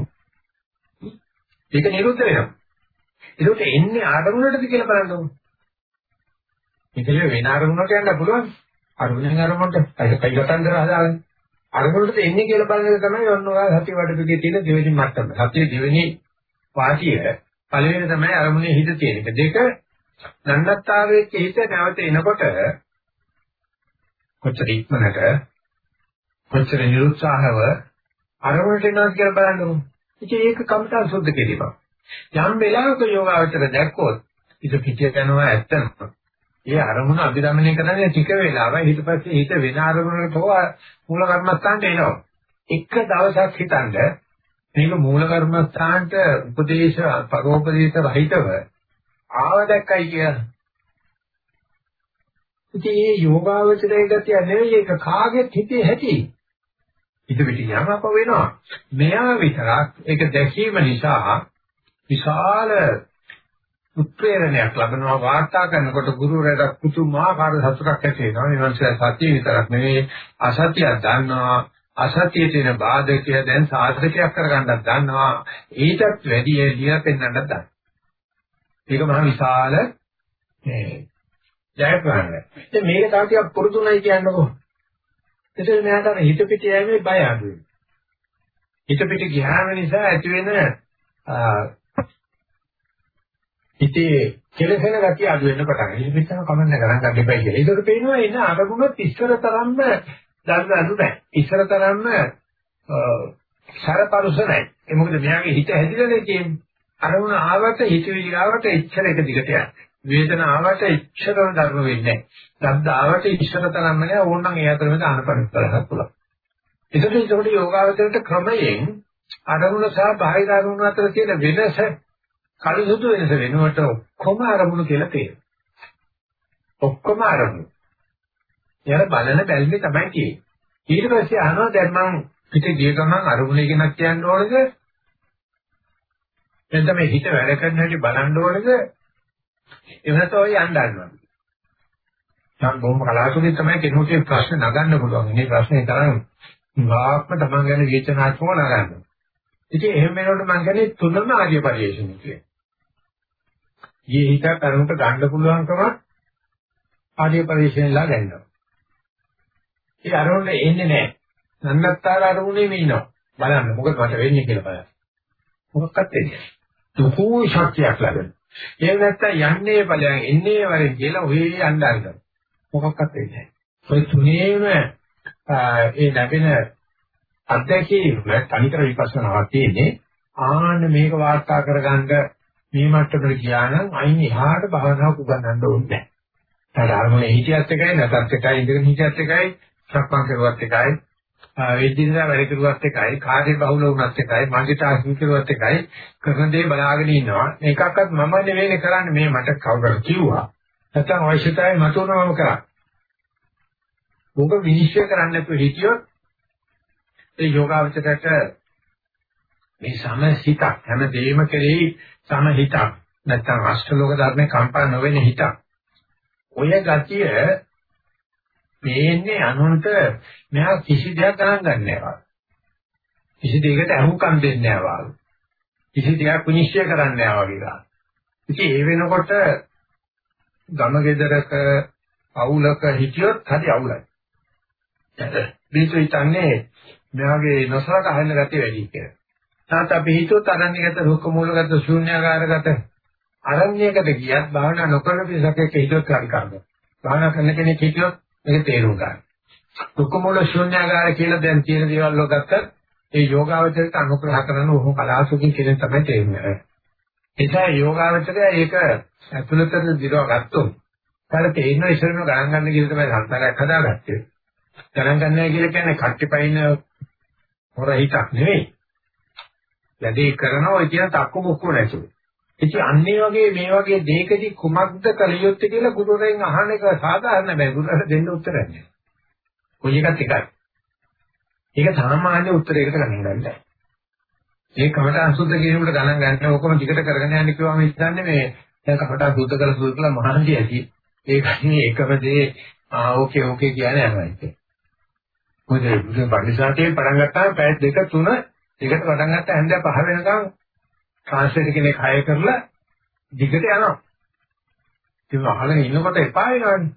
ඒක නිරුද්ධ වෙනවා. ඒකට එන්නේ ආරමුණටද කියලා බලන්න ඕනේ. මේකේ වෙන ආරමුණකට යන්න පුළුවන්. අරමුණෙන් අරමුණට අයිකයි ගතන්දර හදාගන්න. අරමුණට එන්නේ කියලා බලන එක තමයි ඔන්න ඔය සතිය වඩපිටේ තියෙන දෙවෙනි මට්ටම. සතිය දෙවෙනි වාසිය පළවෙනි තමයි අරමුණේ හිත තියෙන එක. දෙක නන්නත්තාවයේ හිත නැවත එනකොට කොච්චර ඉක්මනට කොච්චර නිරුත්සාහව අරමුණට එනවා කියලා බලන්න ඕනේ. ඉතින් ඒක කම්තා සුද්ධ කිරීම. යම් වෙලාවක යෝගාවචර දැක්කොත් ඉත පිටිය යනවා ඇත්තම. ඒ අරමුණ අභිරමණය කරන්නේ ටික වෙලාවයි ඊට පස්සේ හිත වෙන අරමුණකට හෝ මූල කර්මස්ථානට එනවා. එක දවසක් හිතනද මේක මූල කර්මස්ථානට උපදේශ පරෝපදේශ රහිතව ආව දැක්කයි කියලා ඉතින් මේ යෝගාවචරයේ ගතිය නෙවෙයි ඒක කාගෙත් හිතේ ඇති. හිත පිට යම අප වෙනවා. මෙයා විතරක් ඒක දැකීම නිසා විශාල උත්ප්‍රේරණයක් ලබනවා වාර්තා කරනකොට ගුරුවරයාට පුදුමාකාර සතුටක් ඇති වෙනවා. මේ මනුස්සයා සත්‍ය විතරක් නෙවෙයි අසත්‍යයක් දන්නවා. අසත්‍යයේ තියෙන බාධකය දැන් සාධකයක් කරගන්නත් දන්නවා. ඊටත් වැඩි එළිය පෙන්වන්නත් දන්නවා. ඒක මහ විශාල ජයග්‍රහණය. ඉතින් මේක තව ටිකක් පුරුදුණයි කියන්නකෝ. එතකොට මෙයාට අර හිත පිට යෑමේ බය අඩුයි. හිත පිට ගියාම නිසා ඇති වෙන හිතේ කෙලසෙන ගතිය අඩු වෙන්න පටන් ගන්නවා. හිත පිටම කමන්න ගණන් ගන්න එපා කියලා. ඒකට පේනවා එන අරමුණත් ඉස්සර තරම්ම දන්න අඩු නැහැ. ඉස්සර තරම්ම සරපරුස නැහැ. ඒ මොකද මෙයාගේ හිත හැදිලානේ කියන්නේ. අරමුණ ආවට හිත විලාවට එච්චර එක දිගට යන්නේ. වේදනාවට ඉච්ඡරම ධර්ම වෙන්නේ නැහැ. ශබ්ද ආවට ඉච්ඡර තරම් නෑ ඕනනම් ඒ අතරමැද අනපරිත් කරහත් පුළුවන්. ඒකට ඒකට යෝගාවචරයට ක්‍රමයෙන් අරමුණ සහ බාහිර අරමුණ අතර තියෙන වෙනස කලසුදු වෙනස වෙනුවට ඔක්කොම අරමුණු කියලා තේරෙනවා. ඔක්කොම අරමුණු. යාර බලන බැල්මේ තමයි තියෙන්නේ. ඊට පස්සේ අහනවා දැන් මම පිටේ ගිය ගමන් අරමුණ ඉගෙනක් කියන්න ඕනද? එතන මේ හිත වැඩ කරන හැටි බලන්න ඕනද? එහෙම ඔය යන්න ගන්නවා. දැන් බොහොම කලාතුරකින් තමයි කෙනෙකුට ප්‍රශ්න නගන්න පුළුවන්. මේ ප්‍රශ්නේ තරම් වාක්ම තමන් ගැන විචනාත්මකව නගන්න. ඉතින් එහෙම වෙනකොට මම කියන්නේ තුනම ආර්ය පරිශ්‍රණය කියන්නේ. ඊ හිත කරුණට ගන්න පුළුවන්කම ආර්ය පරිශ්‍රණයලා ගන්නවා. ඒ අරමුණ එන්නේ නැහැ. නන්නත්තර අරමුණේ මේ ඉන්නවා. බලන්න මොකද මට වෙන්නේ කියලා බලන්න. මොකක්වත් වෙන්නේ නැහැ. දුකෝ ශක්තියක් ලැබෙනවා. එහෙම නැත්නම් යන්නේ ඵලයන් එන්නේ වරෙන් කියලා ඔය යන්න අරිනවා. මොකක්වත් වෙන්නේ නැහැ. ඔය තුනේම ඒ ලැබෙන අත්දැකීම තනිකර විපස්සනාවක් තියෙන්නේ ආන්න මේක වාර්තා කරගන්න මේ මට්ටමට ගියා නම් අයින් එහාට භාවනාවක් උගන්වන්න ඕනේ නැහැ. ඒකට අරමුණේ හිතියත් එකයි නැතත් එකයි ඉඳගෙන හිතියත් එකයි සක්මන් කරුවත් එකයි වේදිනා වැඩ කරුවත් එකයි කාර්ය බහුල වුණත් එකයි මල්ටිටාස්කින් කරුවත් එකයි කරන දේ බලාගෙන ඉන්නවා. මේකක්වත් මම නෙවෙයි කරන්නේ මේ මට කවුරුත් කිව්වා. නැත්නම් අවශ්‍යතාවය මත උනමම කරා. ඕක විනිශ්චය කරන්න නැතුව හිටියොත් ඒ යෝගාවචරයට මේ සමහිතක් හැම දෙයක්ම කෙරෙහි සමහිතක් නැත්නම් අෂ්ටලෝක ධර්මේ කම්පා නොවෙන හිතක්. ඔය ගතිය මේන්නේ අනුන්ට මෙහා කිසි දෙයක් ගණන් ගන්න නැහැ. කිසි දෙයකට අහුම්කම් දෙන්නේ නැහැ කිසි දෙයක් විනිශ්චය කරන්නේ නැහැ වගේ. ඉතින් ඒ වෙනකොට ගම ගෙදරක අවුලක හිටියොත් හරි අවුලයි. බීතු හිතන්නේ මෙයාගේ නොසලක අහන්න ගැටි වැඩි කියලා. තාත් අපි හිතුවත් අරණ්‍යගත රුක්ක මූලගත ශූන්‍යාකාරගත අරණ්‍යයකට ගියත් භාවනා නොකරන පිසකේ හිතුවත් හරි කරනවා. භාවනා කරන කෙනෙක් හිටියොත් මේක තේරුම් ගන්න. රුක්ක මූල ශූන්‍යාකාර කියලා දැන් තියෙන දේවල් වල ගත්තත් ඒ යෝගාවචරයට අනුග්‍රහ කරන උහු කලාසුකින් කෙනෙක් තමයි තේරෙන්නේ. එතැයි යෝගාවචරය ඒක ඇතුළතට දිරව ගත්තොත් ඊට තේින්න ඉස්සරම ගණන් ගන්න කියලා තමයි සංස්කාරයක් හදාගත්තේ. ගණන් ගන්නයි කියලා කියන්නේ කට්ටිපයින් හොර හිතක් නෙවෙයි. වැඩේ කරනවා ඔය කියන තක්කු මුක්කු නැතුව. ඉතින් අන්නේ වගේ මේ වගේ දෙයකදී කුමක්ද කළ යුත්තේ කියලා ගුරුවරයන් අහන එක සාධාරණ බෑ. ගුරුවරට දෙන්න උත්තරයක් නෑ. කොයි එකත් එකයි. ඒක සාමාන්‍ය උත්තරයකට ගණන් ගන්නෑ. ඒ කමට අසුද්ධ කියනකොට ගණන් ගන්න ඕකම ටිකට කරගෙන යන්න කිව්වම හිතන්නේ මේ දැන් කමට අසුද්ධ කරලා සුද්ධ කළා මහන්සිය ඇති. ඒකනේ එකම දේ ආ ඕකේ ඕකේ කියන්නේ යනවා ඉතින්. මොකද බුදුන් පරිසාරයේ පටන් ගත්තාම පැය දෙක තුන දෙකට පටන් ගත්තා හැන්ද පහ වෙනකන් ට්‍රාන්ස්ලේටර් කෙනෙක් හය කරලා දිගට යනවා. ඒක අහගෙන ඉන්නකොට එපා වෙනවනේ.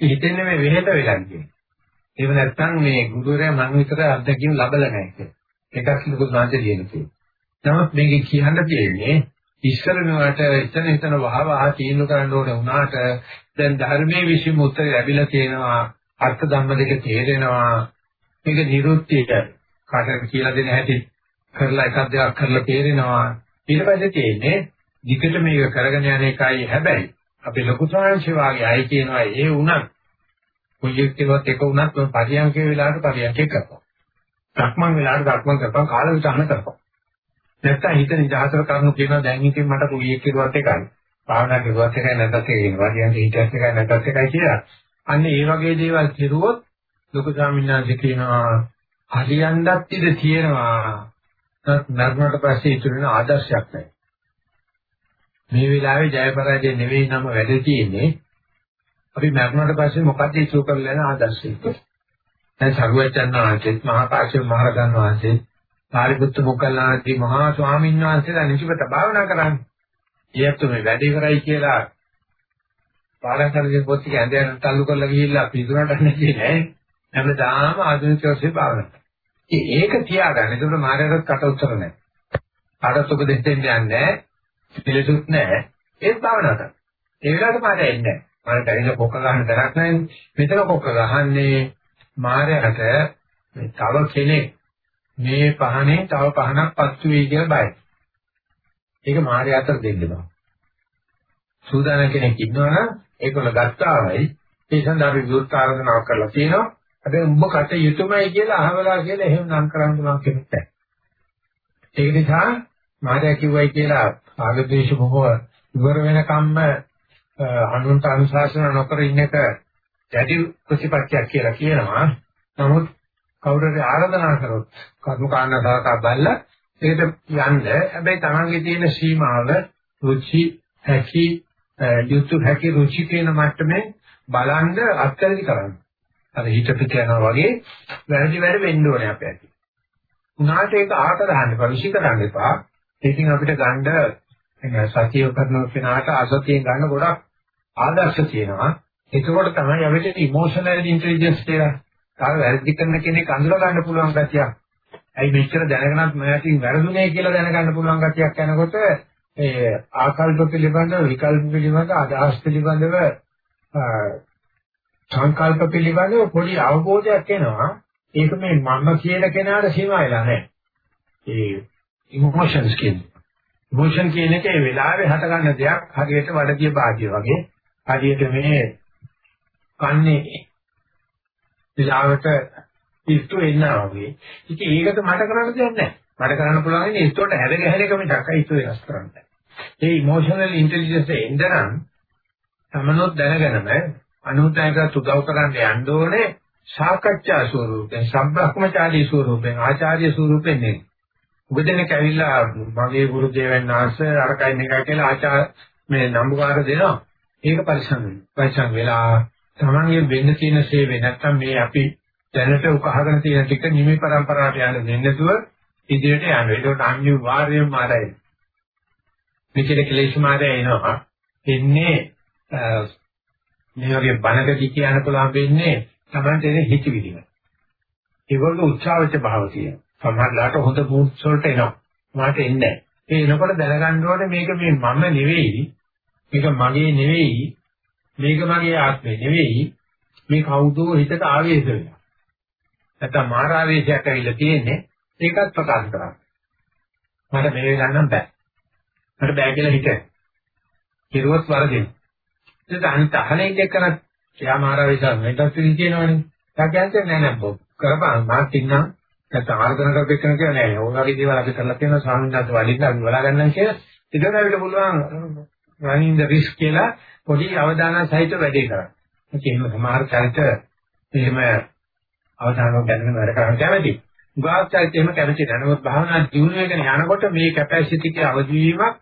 හිතෙන්නේ මේ වෙහෙත වෙලා කියන්නේ. ඒව නැත්තම් මේ ගුරුවරයා මම විතර අත්දැකීම් ලැබලා නැහැ කියලා. ඒකක් ලොකු සාන්තිය තියෙනවා. නමුත් මේක කියන්න තියෙන්නේ ඉස්සර මේවට එතන එතන වහ වහ තීන්දුව කරන්න ඕනේ වුණාට දැන් ධර්මයේ විශ්ීම උත්තර ලැබිලා තියෙනවා අර්ථ ධම්ම දෙක තේරෙනවා මේක නිරුත්තියට කාටද කියලා දෙන හැටි කරලා එකක් දෙකක් කරලා තේරෙනවා ඊට පස්සේ තියෙන්නේ විකට මේක කරගෙන යන එකයි හැබැයි අපි ලොකු සංශය වාගේ අය කියනවා ඒ වුණත් කොයි එක්කවත් එක වුණත් ඔය පරියන්කේ වෙලාවට පරියන්කේ කරපන්. ධක්මං වෙලාවට ධක්මං කරපන් කාල විචාරණ කරපන්. නැත්තම් හිත නිදහසට කරනු කියනවා දැන් ඉතින් මට කොයි එක්කවත් එකයි. භාවනා කරුවත් එකයි නැත්නම් ඒකේ පරියන්කේ හිතත් එකයි නැත්නම් එකයි කියලා. අන්න ඒ වගේ දේවල් කෙරුවොත් ලොකු ස්වාමීන් වහන්සේ කියනවා හරියන්නත් ඉඳ තියෙනවා. නර්මකට පස්සේ ඉතුරු වෙන ආදර්ශයක් නැහැ. මේ වෙලාවේ ජය පරාජය නෙවෙයි නම වැඩ තියෙන්නේ. අපි මරණයට පස්සේ මොකක්ද ඉතුරු කරලා යන ආදර්ශය. දැන් සරුවචන් වහන්සේත් මහා කාශ්‍යප මහ රහතන් වහන්සේ සාරිපුත්ත මොග්ගල්ලානදී මහා ස්වාමීන් වහන්සේලා නිසිපත භාවනා කරන්නේ. ඊයත් මේ වැඩ ඉවරයි කියලා පාඩම් කරගෙන පොත් ටික ඇඳගෙන තල්ලු කරලා ගිහිල්ලා පිටුනට නැති නෑ. හැමදාම ආධුනික වශයෙන් භාවනා කරනවා. ඒක තියාගන්න. ඒකට මායයට කට උත්තර නැහැ. කාටත් උපදෙස් දෙන්න යන්නේ නැහැ. පිළිසුත් නැහැ. ඒත් භාවනා කරනවා. ඒ වෙලාවට මායයට එන්නේ නැහැ. මායයට ඇවිල්ලා කොක්ක ගන්න තරක් නැහැ. මෙතන කොක්ක ගහන්නේ මායයට මේ තව කෙනෙක් මේ පහනේ තව පහනක් පත්තු වෙයි කියලා බයයි. ඒක මායය අතර දෙන්න බෑ. සූදානම් කෙනෙක් ඉන්නවනම් ඒකවල ගත්තාමයි ඒ සඳහා අපි විරුද්ධ ආරාධනාවක් කරලා තියෙනවා. හැබැයි උඹ කට යුතුයමයි කියලා අහවලා කියලා එහෙම නම් කරන්න මම කෙනෙක් නැහැ. ඒක නිසා මාතය කිව්වයි කියලා ආගදේශ මොහොව ඉවර වෙනකම්ම අනුන්ට අනුශාසන නොකර ඉන්න එක දැඩි ප්‍රතිපත්තියක් කියලා කියනවා. නමුත් කවුරු හරි ආරාධනා කරොත් කර්ම කාණ්ඩ සාකා බලලා ඒකට යන්න හැබැයි තමන්ගේ තියෙන සීමාව රුචි හැකි යුතු හැකි රුචි කියන මට්ටමේ බලන්න අත්හැරි කරන්න. අර හිත පිට යනවා වගේ වැරදි වැඩ වෙන්න ඕනේ අපේ ඇති. උනාට ඒක ආහත දාන්න එපා, විශ්ි කරන්න එපා. ඒකෙන් අපිට ගන්න සතිය කරන කෙනාට අසතියෙන් ගන්න ගොඩක් ආදර්ශ තියෙනවා. ඒකෝට තමයි අපිට ඉමෝෂනල් ඉන්ටෙලිජන්ස් කියලා. කාර වැරදි කරන කෙනෙක් අඳුර ගන්න පුළුවන් ගැතියක්. ඇයි මෙච්චර දැනගෙනත් මෑතින් වැරදුනේ කියලා දැනගන්න පුළුවන් ගැතියක් යනකොට ඒ ආකල්ප පිළිබඳව විකල්ප පිළිබඳව අදහස් පිළිබඳව සංකල්ප පිළිබඳව පොඩි අවබෝධයක් එනවා. ඒක මේ මම කියන කෙනාට සීමා වෙලා නැහැ. ඒ ඉමෝෂන්ස් කියන්නේ. ඉමෝෂන් කියන එක ඒ වෙලාවේ හට ගන්න දෙයක් හරියට වඩදිය භාග්‍ය වගේ. හරියට මේ කන්නේ විලාවට ඉස්තු එන්නා වගේ. ඉතින් ඒකට මට කරන්න දෙයක් නැහැ. මට කරන්න පුළුවන් ඉන්නේ ඉස්තුවට හැද ගැහෙන එක මිසක් ඉස්තු වෙනස් කරන්න. ඒ ඉමෝෂනල් ඉන්ටෙලිජන්ස් එන්දරන් තමනොත් දැනගෙනම අනුත්යකට උදව් කරන්න යන්න ඕනේ සාකච්ඡා ස්වරූපයෙන්, සම්බ්‍රහ්මචාරී ස්වරූපයෙන්, ආචාර්ය ස්වරූපයෙන් නෙවෙයි. උගදෙනෙක් ඇවිල්ලා මගේ ගුරු දේවයන් ආශ්‍රය අරකයි මේකයි කියලා ආචාර මේ නම්බුකාර දෙනවා. ඒක පරිසම් වෙනවා. පරිසම් වෙලා තමන්ගේ වෙන්න තියෙන සේවය නැත්තම් මේ අපි දැනට උකහාගෙන තියෙන ටික නිමි પરම්පරාවට යන්න දෙන්නේ නැතුව ඉදිරියට යන්න. ඒකට අනිවාර්යයෙන්ම ආරයි. මේකේ කෙලෙස් මාරය එනවා. එන්නේ මේ වගේ බණකදී කියන්න පුළුවන් වෙන්නේ තමයි තේරෙන්නේ හිතවිලිම. ඒගොල්ලෝ උත්සාහවච භාව තියෙනවා. සමහරලාට හොඳ බූට්ස් වලට එනවා. මාට එන්නේ නැහැ. ඒ එනකොට දැනගන්න ඕනේ මේක මේ මම නෙවෙයි. මේක මගේ නෙවෙයි. මේක මගේ ආත්මය නෙවෙයි. මේ කවුදෝ හිතට ආවේශ වෙනවා. නැත්නම් මාර ආවේශයක් ඇවිල්ලා තියෙන්නේ. ඒකත් ප්‍රකාශ කරන්න. මට මේ ගන්නම් බෑ. මට බෑ කියලා හිතේ. කිරුවත් වරදින. ඒක අනිත් අහලෙන් එක්කනත් එයා මාරා වේසා මේකත් පිළි කියනවනේ. එයා කියන්නේ නෑ නෑ බො කරපන් මාත් ඉන්නම්. නැත්නම් ආර්ධනකට එක්කන කියලා නෑ. ඕන වගේ දේවල් අපි කරලා තියෙනවා ස්වාමීන් වහන්සේ වඩින්න අපි බලා ගන්නම් කියලා. ඒකට අපිට පුළුවන් running the risk කියලා පොඩි අවධානය සහිත වැඩේ කරන්න. ඒක එහෙම සමහර චරිත එහෙම අවධානයක් දැනගෙන වැඩ කරන්න කැමති. උගාක් චරිත එහෙම කැමති නැහැ. නමුත් භාවනා දියුණු වෙගෙන යනකොට මේ කැපැසිටි එකේ අවදි වීමක්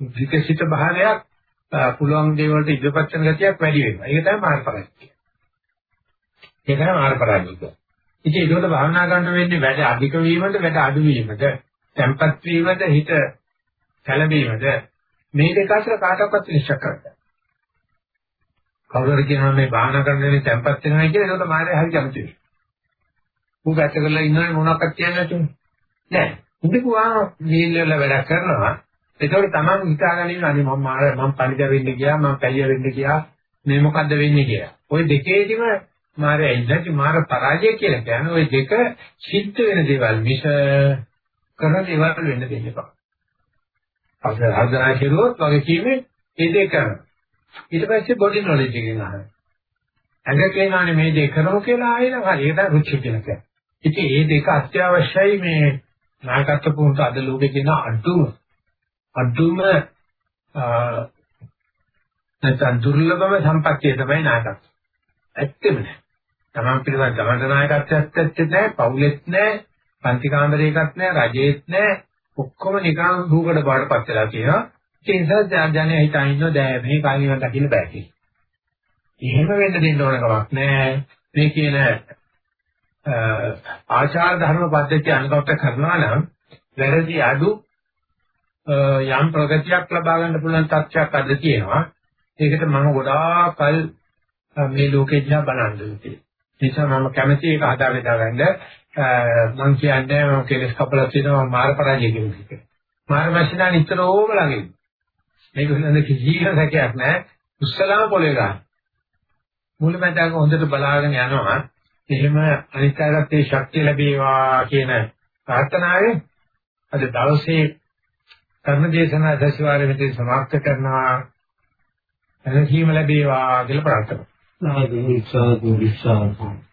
විකසිත භාවයක් පුළුවන් දේවල්ට ඉදපත් කරන ගතියක් වැඩි වෙනවා. ඒක තමයි මාර්ගපරාජය. ඒක තමයි මාර්ගපරාජය. ඉතින් ඒකට භාවනා කරන්න වෙන්නේ වැඩ අධික වීමද වැඩ අඩු වීමද, tempat වීමද හිත කැළඹීමද මේ දෙක අතර කාටවත් නිශ්චය කරන්න. කවුරු හරි කියනවා මේ භාවනා කරන්නේ tempat වෙනවා කියලා ඒකට මායя හරි කැමති වෙනවා. ඌ ගැට කරලා ඉන්නවනේ මොනවක්වත් කියන්නේ නැතුනේ. නෑ. ඉඳපුවා නිල්ල වැඩ කරනවා ඒකෝට තමන් හිතාගෙන ඉන්න අනේ මම මාර මම පරිජ වෙන්න ගියා මම පැලිය වෙන්න ගියා මේ මොකද්ද වෙන්නේ කියලා. ওই දෙකේදීම මාර ඉන්නකි මාර පරාජය කියලා කියන්නේ ওই දෙක සිද්ධ වෙන දේවල් මිස කරන දේවල් වෙන්න දෙන්න එපා. අපිට හදනා කෙරුවොත් වගේ කීමේ ඒ දෙක කරනවා. ඊට පස්සේ බොඩි නොලෙජ් එකෙන් අහනවා. ඇඟ කියනවානේ මේ දෙක කරමු කියලා ආයෙත් හරි ඒක රුචි කියලා කියන්නේ. ඉතින් මේ දෙක අත්‍යවශ්‍යයි මේ නායකත්ව පුහුණු අද ලෝකේ තියෙන අඩුම අදුම නැත්නම් දුර්ලභම සම්පත්තිය තමයි නායකත්වය. ඇත්තෙම නෑ. තමන් පිළිබඳ ගමන නායකත්වයක් ඇත්තේ නෑ, පවුලෙත් නෑ, පන්ති කාමරයකත් නෑ, රජෙත් නෑ. ඔක්කොම නිකන් දුකට බාටපත් වෙලා තියෙනවා. ඒ නිසා ජනයා හිතා ඉන්නෝ දැන් මේ කාලියන් දකින්න බෑ කියලා. එහෙම වෙන්න දෙන්න ඕන කමක් නෑ. මේ කියන ආචාර ධර්ම පද්ධතිය අනුගත කරනවා නම් වැරදි අඩු යම් ප්‍රගතියක් ලබා ගන්න පුළුවන් තත්ත්වයක් අද තියෙනවා. ඒකට මම ගොඩාක් කල් මේ ලෝකෙ දිහා බලන් ඉන්නේ. නිසා මම කැමති ඒක හදා බෙදාගන්න මම කියන්නේ මම කෙලස් කපලා තියෙනවා මාර පරාජය කියන එක. මාර මැෂිනා නිතරම ළඟින්. මේක හොඳ කිසිම සැකයක් නැහැ. උස්සලාම පොලේ ගන්න. මුලමෙදාක හොඳට බලාගෙන යනවා. එහෙම අනිත්‍යගතේ ශක්තිය ලැබේවා කියන ප්‍රාර්ථනාවෙන් අද දවසේ කර්ම දේශනා දසවාරෙ මෙතන සමාප්ත කරනවා එනකීම ලැබේවා කියලා ප්‍රාර්ථනා කරනවා. සාදු සාදු සාදු